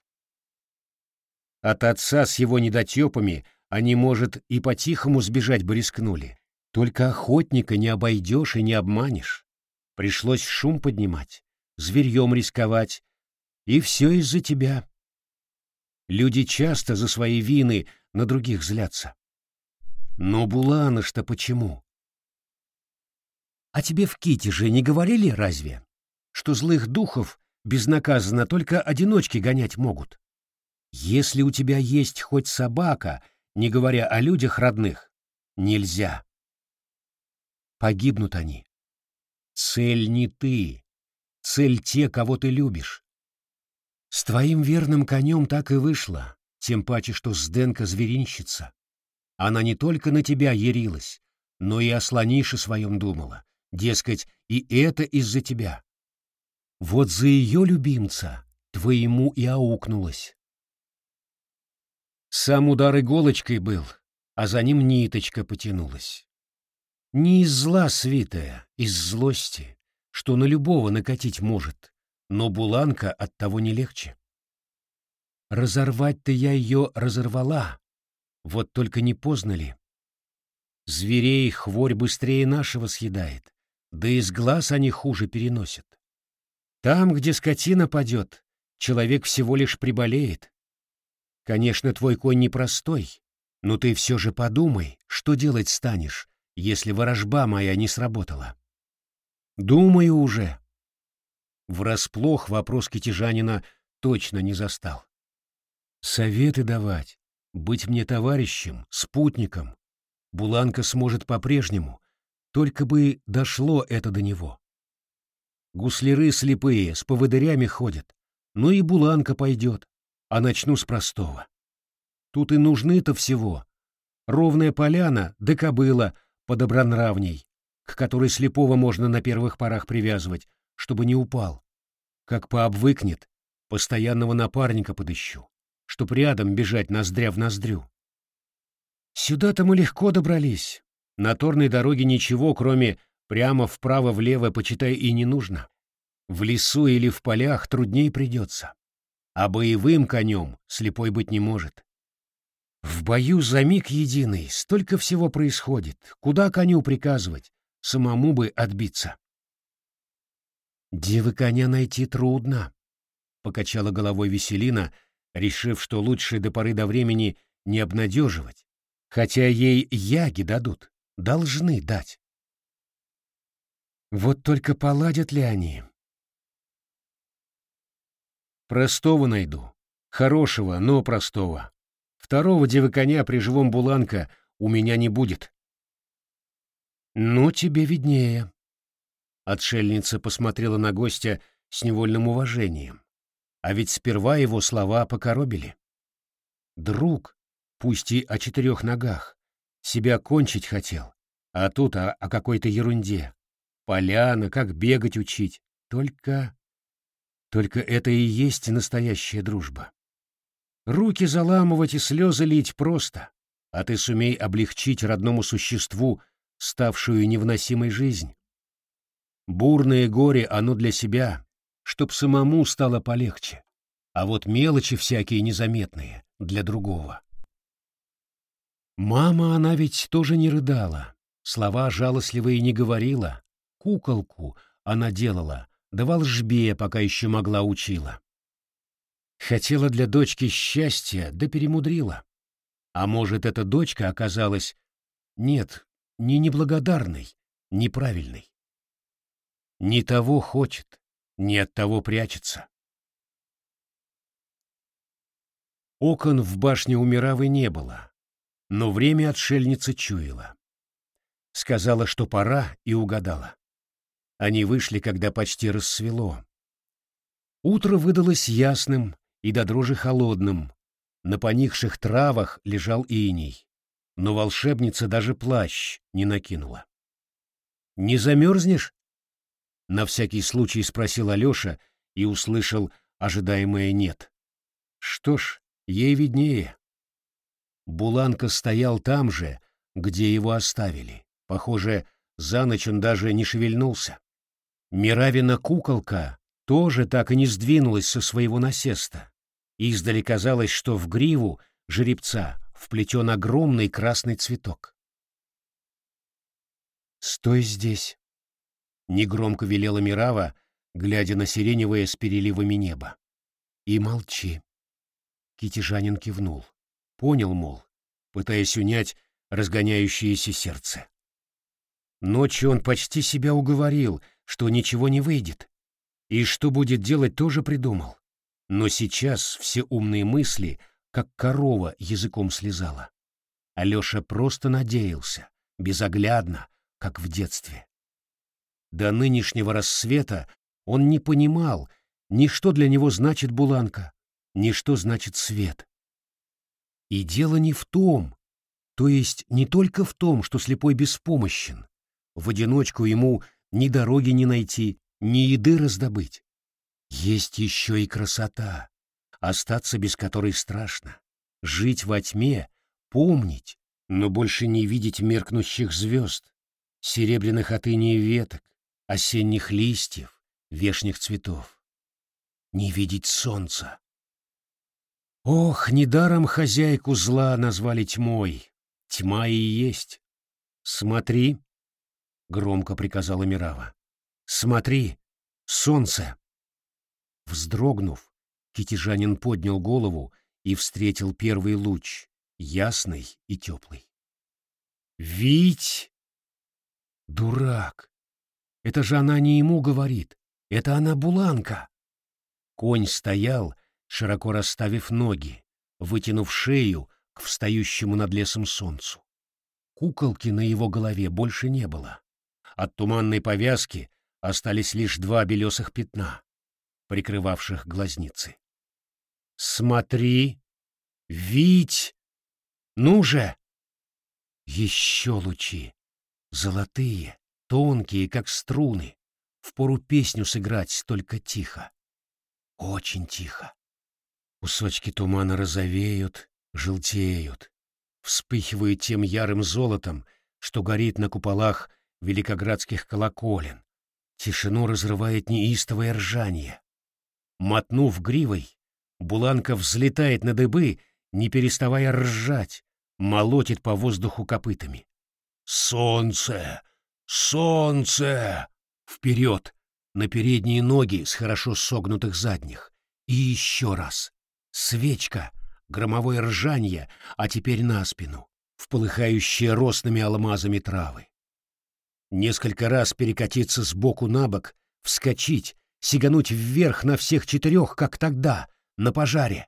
От отца с его недотепами Они, может, и по-тихому сбежать бы рискнули. Только охотника не обойдешь и не обманешь. Пришлось шум поднимать, зверьем рисковать. И все из-за тебя. Люди часто за свои вины на других злятся. Но Булана-то почему? А тебе в Ките же не говорили разве, что злых духов безнаказанно только одиночки гонять могут? Если у тебя есть хоть собака, не говоря о людях родных, нельзя. Погибнут они. Цель не ты, цель те, кого ты любишь. С твоим верным конем так и вышло, тем паче, что Сденка зверинщица. Она не только на тебя ярилась, но и о слонише своем думала, Дескать, и это из-за тебя. Вот за ее любимца твоему и аукнулось. Сам удар иголочкой был, а за ним ниточка потянулась. Не из зла свитая, из злости, что на любого накатить может, но буланка от того не легче. Разорвать-то я ее разорвала, вот только не поздно ли. Зверей хворь быстрее нашего съедает, да из глаз они хуже переносят. Там, где скотина падет, человек всего лишь приболеет. Конечно, твой конь непростой, но ты все же подумай, что делать станешь, если ворожба моя не сработала. Думаю уже. Врасплох вопрос китежанина точно не застал. Советы давать, быть мне товарищем, спутником. Буланка сможет по-прежнему, только бы дошло это до него. Гусляры слепые, с поводырями ходят. Ну и буланка пойдет, а начну с простого. Тут и нужны-то всего. Ровная поляна да кобыла подобронравней, к которой слепого можно на первых порах привязывать, чтобы не упал. Как пообвыкнет, постоянного напарника подыщу, чтоб рядом бежать ноздря в ноздрю. Сюда-то мы легко добрались, на торной дороге ничего, кроме прямо вправо-влево, почитай, и не нужно. В лесу или в полях трудней придется. А боевым конем слепой быть не может. В бою за миг единый столько всего происходит. Куда коню приказывать? Самому бы отбиться. «Девы коня найти трудно», — покачала головой Веселина, решив, что лучше до поры до времени не обнадеживать, хотя ей яги дадут должны дать. Вот только поладят ли они? Простого найду. Хорошего, но простого. Второго девы-коня при живом Буланка у меня не будет. Ну, тебе виднее. Отшельница посмотрела на гостя с невольным уважением. А ведь сперва его слова покоробили. Друг, пусть и о четырех ногах, себя кончить хотел, а тут о, о какой-то ерунде. Поляна, как бегать учить. Только... Только это и есть настоящая дружба. Руки заламывать и слезы лить просто, а ты сумей облегчить родному существу ставшую невыносимой жизнь. Бурное горе оно для себя, чтоб самому стало полегче, а вот мелочи всякие незаметные для другого. Мама она ведь тоже не рыдала, слова жалостливые не говорила, куколку она делала, да волжбе пока еще могла учила. Хотела для дочки счастья, да перемудрила. А может, эта дочка оказалась... Нет, не неблагодарной, неправильной. Не того хочет, не от того прячется. Окон в башне у Миравы не было, но время отшельница чуяла. Сказала, что пора, и угадала. Они вышли, когда почти рассвело. Утро выдалось ясным и до дрожи холодным. На поникших травах лежал иней, но волшебница даже плащ не накинула. «Не замерзнешь?» — на всякий случай спросил Алеша и услышал ожидаемое «нет». Что ж, ей виднее. Буланка стоял там же, где его оставили. Похоже, за ночь он даже не шевельнулся. Миравина куколка тоже так и не сдвинулась со своего насеста. Издали казалось, что в гриву жеребца вплетен огромный красный цветок. «Стой здесь!» — негромко велела Мирава, глядя на сиреневое с переливами небо. «И молчи!» Китежанин кивнул. Понял, мол, пытаясь унять разгоняющееся сердце. Ночью он почти себя уговорил, что ничего не выйдет. И что будет делать, тоже придумал. Но сейчас все умные мысли, как корова, языком слезала. Алеша просто надеялся, безоглядно, как в детстве. До нынешнего рассвета он не понимал, ни что для него значит буланка, ни что значит свет. И дело не в том, то есть не только в том, что слепой беспомощен. В одиночку ему ни дороги не найти, ни еды раздобыть. Есть еще и красота, остаться без которой страшно. Жить во тьме, помнить, но больше не видеть меркнущих звезд, серебряных от веток, осенних листьев, вешних цветов. Не видеть солнца. Ох, недаром хозяйку зла назвали тьмой. Тьма и есть. Смотри, — громко приказала Мирава. Смотри, солнце. Вздрогнув, китежанин поднял голову и встретил первый луч, ясный и теплый. «Вить!» «Дурак! Это же она не ему говорит, это она Буланка!» Конь стоял, широко расставив ноги, вытянув шею к встающему над лесом солнцу. Куколки на его голове больше не было. От туманной повязки остались лишь два белесых пятна прикрывавших глазницы. «Смотри! Вить! Ну же!» Еще лучи, золотые, тонкие, как струны, впору песню сыграть только тихо. Очень тихо. Кусочки тумана розовеют, желтеют, вспыхивают тем ярым золотом, что горит на куполах великоградских колоколен. Тишину разрывает неистовое ржание. Мотнув гривой, Буланка взлетает на дыбы, не переставая ржать, молотит по воздуху копытами. «Солнце! Солнце!» Вперед, на передние ноги с хорошо согнутых задних. И еще раз. Свечка, громовое ржанье, а теперь на спину, в полыхающие росными алмазами травы. Несколько раз перекатиться с боку на бок, вскочить, сигануть вверх на всех четырех, как тогда, на пожаре.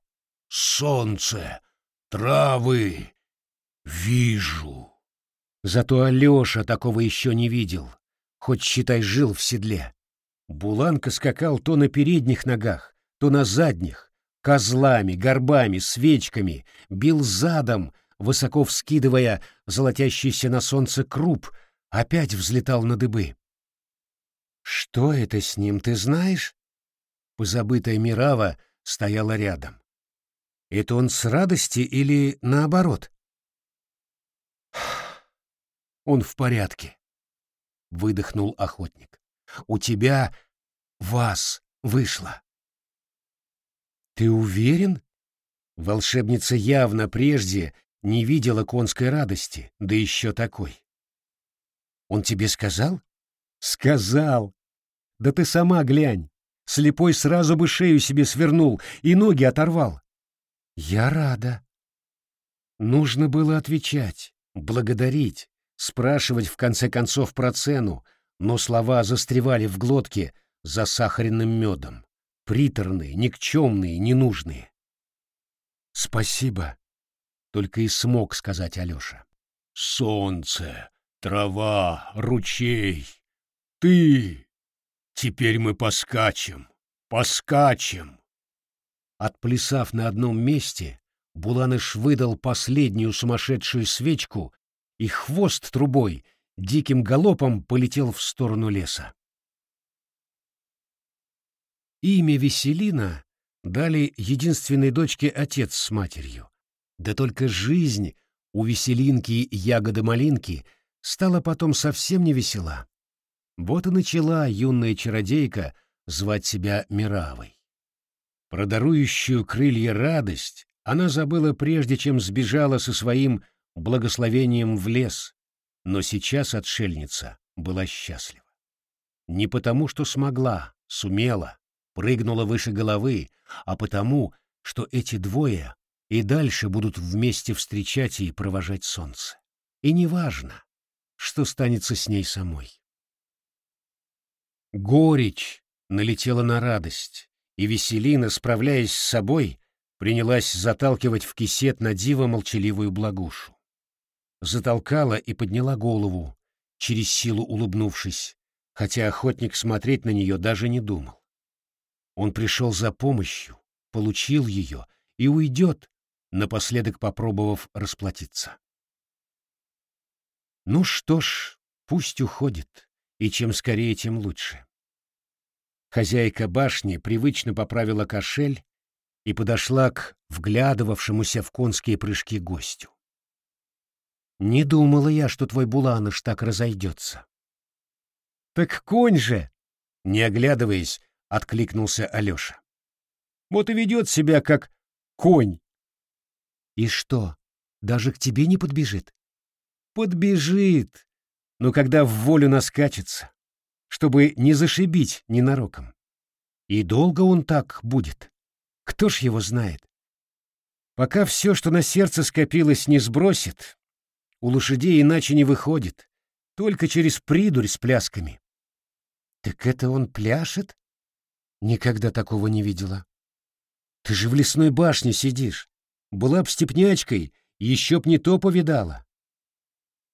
Солнце, травы, вижу. Зато Алеша такого еще не видел, хоть, считай, жил в седле. Буланка скакал то на передних ногах, то на задних, козлами, горбами, свечками, бил задом, высоко вскидывая золотящийся на солнце круп, опять взлетал на дыбы. «Что это с ним, ты знаешь?» Позабытая Мирава стояла рядом. «Это он с радости или наоборот?» «Он в порядке», — выдохнул охотник. «У тебя вас вышло». «Ты уверен?» Волшебница явно прежде не видела конской радости, да еще такой. «Он тебе сказал?» Сказал. Да ты сама глянь. Слепой сразу бы шею себе свернул и ноги оторвал. Я рада. Нужно было отвечать, благодарить, спрашивать в конце концов про цену, но слова застревали в глотке засахаренным медом. Приторные, никчемные, ненужные. «Спасибо», — только и смог сказать Алеша. «Солнце, трава, ручей, ты! Теперь мы поскачем, поскачем!» Отплясав на одном месте, Буланыш выдал последнюю сумасшедшую свечку, и хвост трубой диким галопом полетел в сторону леса. Имя Веселина дали единственной дочке отец с матерью. Да только жизнь у Веселинки ягоды-малинки стала потом совсем не весела. Вот и начала юная чародейка звать себя Миравой. Продарующую крылья радость она забыла прежде, чем сбежала со своим благословением в лес, но сейчас отшельница была счастлива. Не потому, что смогла, сумела, прыгнула выше головы, а потому, что эти двое и дальше будут вместе встречать и провожать солнце. И неважно, что станется с ней самой. Горечь налетела на радость, и Веселина, справляясь с собой, принялась заталкивать в кисет на диво молчаливую благушу. Затолкала и подняла голову, через силу улыбнувшись, хотя охотник смотреть на нее даже не думал. Он пришел за помощью, получил ее и уйдет, напоследок попробовав расплатиться. Ну что ж, пусть уходит, и чем скорее, тем лучше. Хозяйка башни привычно поправила кошель и подошла к вглядывавшемуся в конские прыжки гостю. «Не думала я, что твой буланыш так разойдется». «Так конь же!» — не оглядываясь, откликнулся Алеша. «Вот и ведет себя как конь». «И что, даже к тебе не подбежит?» «Подбежит, но когда в волю наскачется, чтобы не зашибить ненароком. И долго он так будет. Кто ж его знает? Пока все, что на сердце скопилось, не сбросит, у лошадей иначе не выходит, только через придурь с плясками. Так это он пляшет? Никогда такого не видела. Ты же в лесной башне сидишь. Была б степнячкой, еще б не то повидала.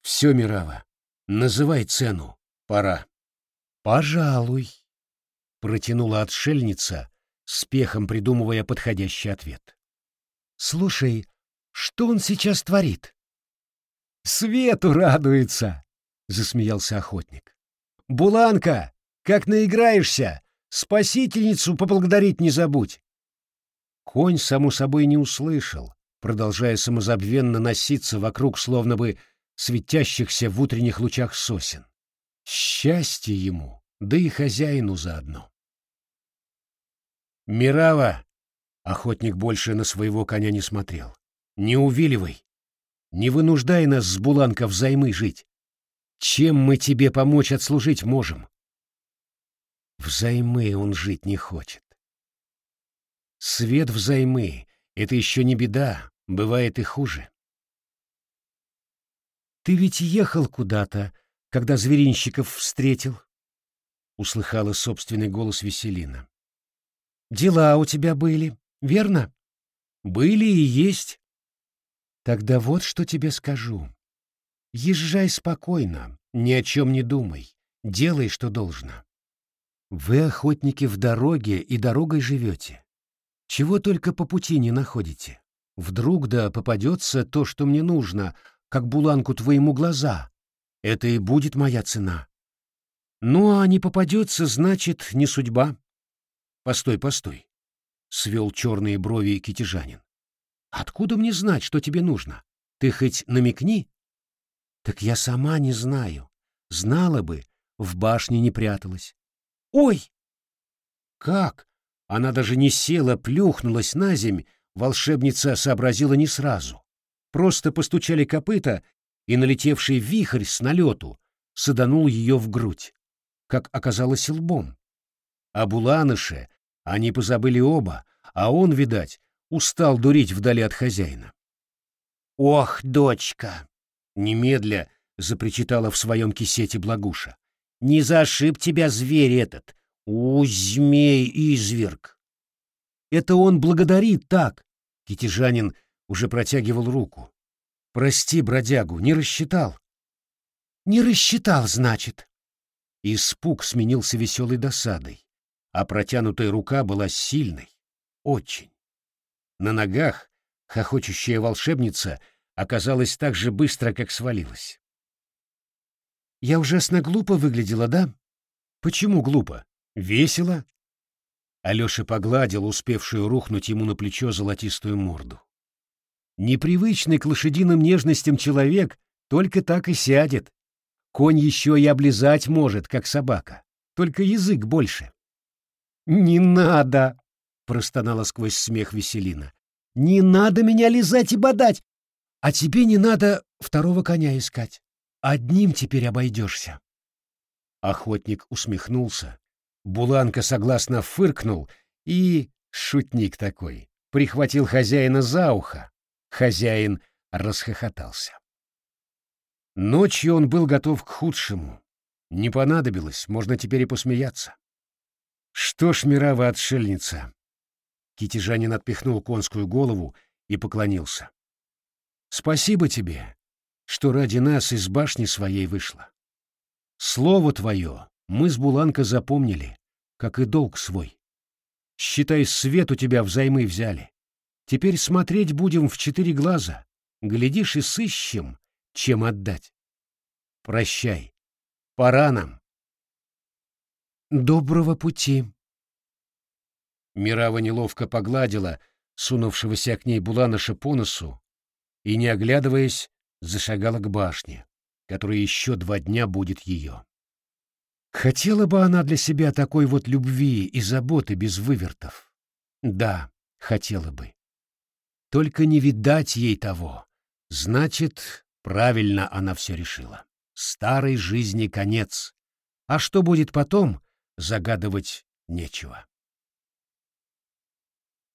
Все, Мирава, называй цену. Пора. «Пожалуй», — протянула отшельница, спехом придумывая подходящий ответ. «Слушай, что он сейчас творит?» «Свету радуется», — засмеялся охотник. «Буланка, как наиграешься, спасительницу поблагодарить не забудь». Конь, само собой, не услышал, продолжая самозабвенно носиться вокруг словно бы светящихся в утренних лучах сосен. Счастье ему, да и хозяину заодно. «Мирава!» — охотник больше на своего коня не смотрел. «Не увиливай! Не вынуждай нас с Буланка взаймы жить! Чем мы тебе помочь отслужить можем?» Взаймы он жить не хочет. Свет взаймы — это еще не беда, бывает и хуже. «Ты ведь ехал куда-то, когда зверинщиков встретил?» — услыхала собственный голос Веселина. «Дела у тебя были, верно?» «Были и есть». «Тогда вот что тебе скажу. Езжай спокойно, ни о чем не думай, делай, что должно. Вы, охотники, в дороге и дорогой живете. Чего только по пути не находите. Вдруг да попадется то, что мне нужно, как буланку твоему глаза, это и будет моя цена. Ну, а не попадется, значит, не судьба. Постой, постой, — свел черные брови китежанин. Откуда мне знать, что тебе нужно? Ты хоть намекни? Так я сама не знаю. Знала бы, в башне не пряталась. Ой! Как? Она даже не села, плюхнулась на земь, волшебница сообразила не сразу. Просто постучали копыта, и налетевший вихрь с налету саданул ее в грудь, как оказалось лбом. А Буланыше они позабыли оба, а он, видать, устал дурить вдали от хозяина. «Ох, дочка!» — немедля запричитала в своем кисете Благуша. «Не зашиб тебя зверь этот! У, змей-изверг!» «Это он благодарит так!» — китежанин уже протягивал руку. Прости, бродягу, не рассчитал. Не рассчитал, значит. Испуг сменился веселой досадой, а протянутая рука была сильной, очень. На ногах хохочущая волшебница оказалась так же быстро, как свалилась. Я ужасно глупо выглядела, да? Почему глупо? Весело? Алёша погладил успевшую рухнуть ему на плечо золотистую морду. Непривычный к лошадиным нежностям человек только так и сядет. Конь еще и облизать может, как собака, только язык больше. «Не надо!» — простонала сквозь смех Веселина. Не надо меня лизать и бодать! А тебе не надо второго коня искать. Одним теперь обойдешься. Охотник усмехнулся. Буланка согласно фыркнул и, шутник такой, прихватил хозяина за ухо. Хозяин расхохотался. Ночью он был готов к худшему. Не понадобилось, можно теперь и посмеяться. Что ж, мирава отшельница. Китежанин отпихнул конскую голову и поклонился. Спасибо тебе, что ради нас из башни своей вышла. Слово твое мы с Буланко запомнили, как и долг свой. Считай, свет у тебя взаймы взяли. Теперь смотреть будем в четыре глаза. Глядишь и сыщем, чем отдать. Прощай. Пора нам. Доброго пути. Мирава неловко погладила сунувшегося к ней Буланыша по носу и, не оглядываясь, зашагала к башне, которая еще два дня будет ее. Хотела бы она для себя такой вот любви и заботы без вывертов. Да, хотела бы. Только не видать ей того. Значит, правильно она все решила. Старой жизни конец. А что будет потом, загадывать нечего.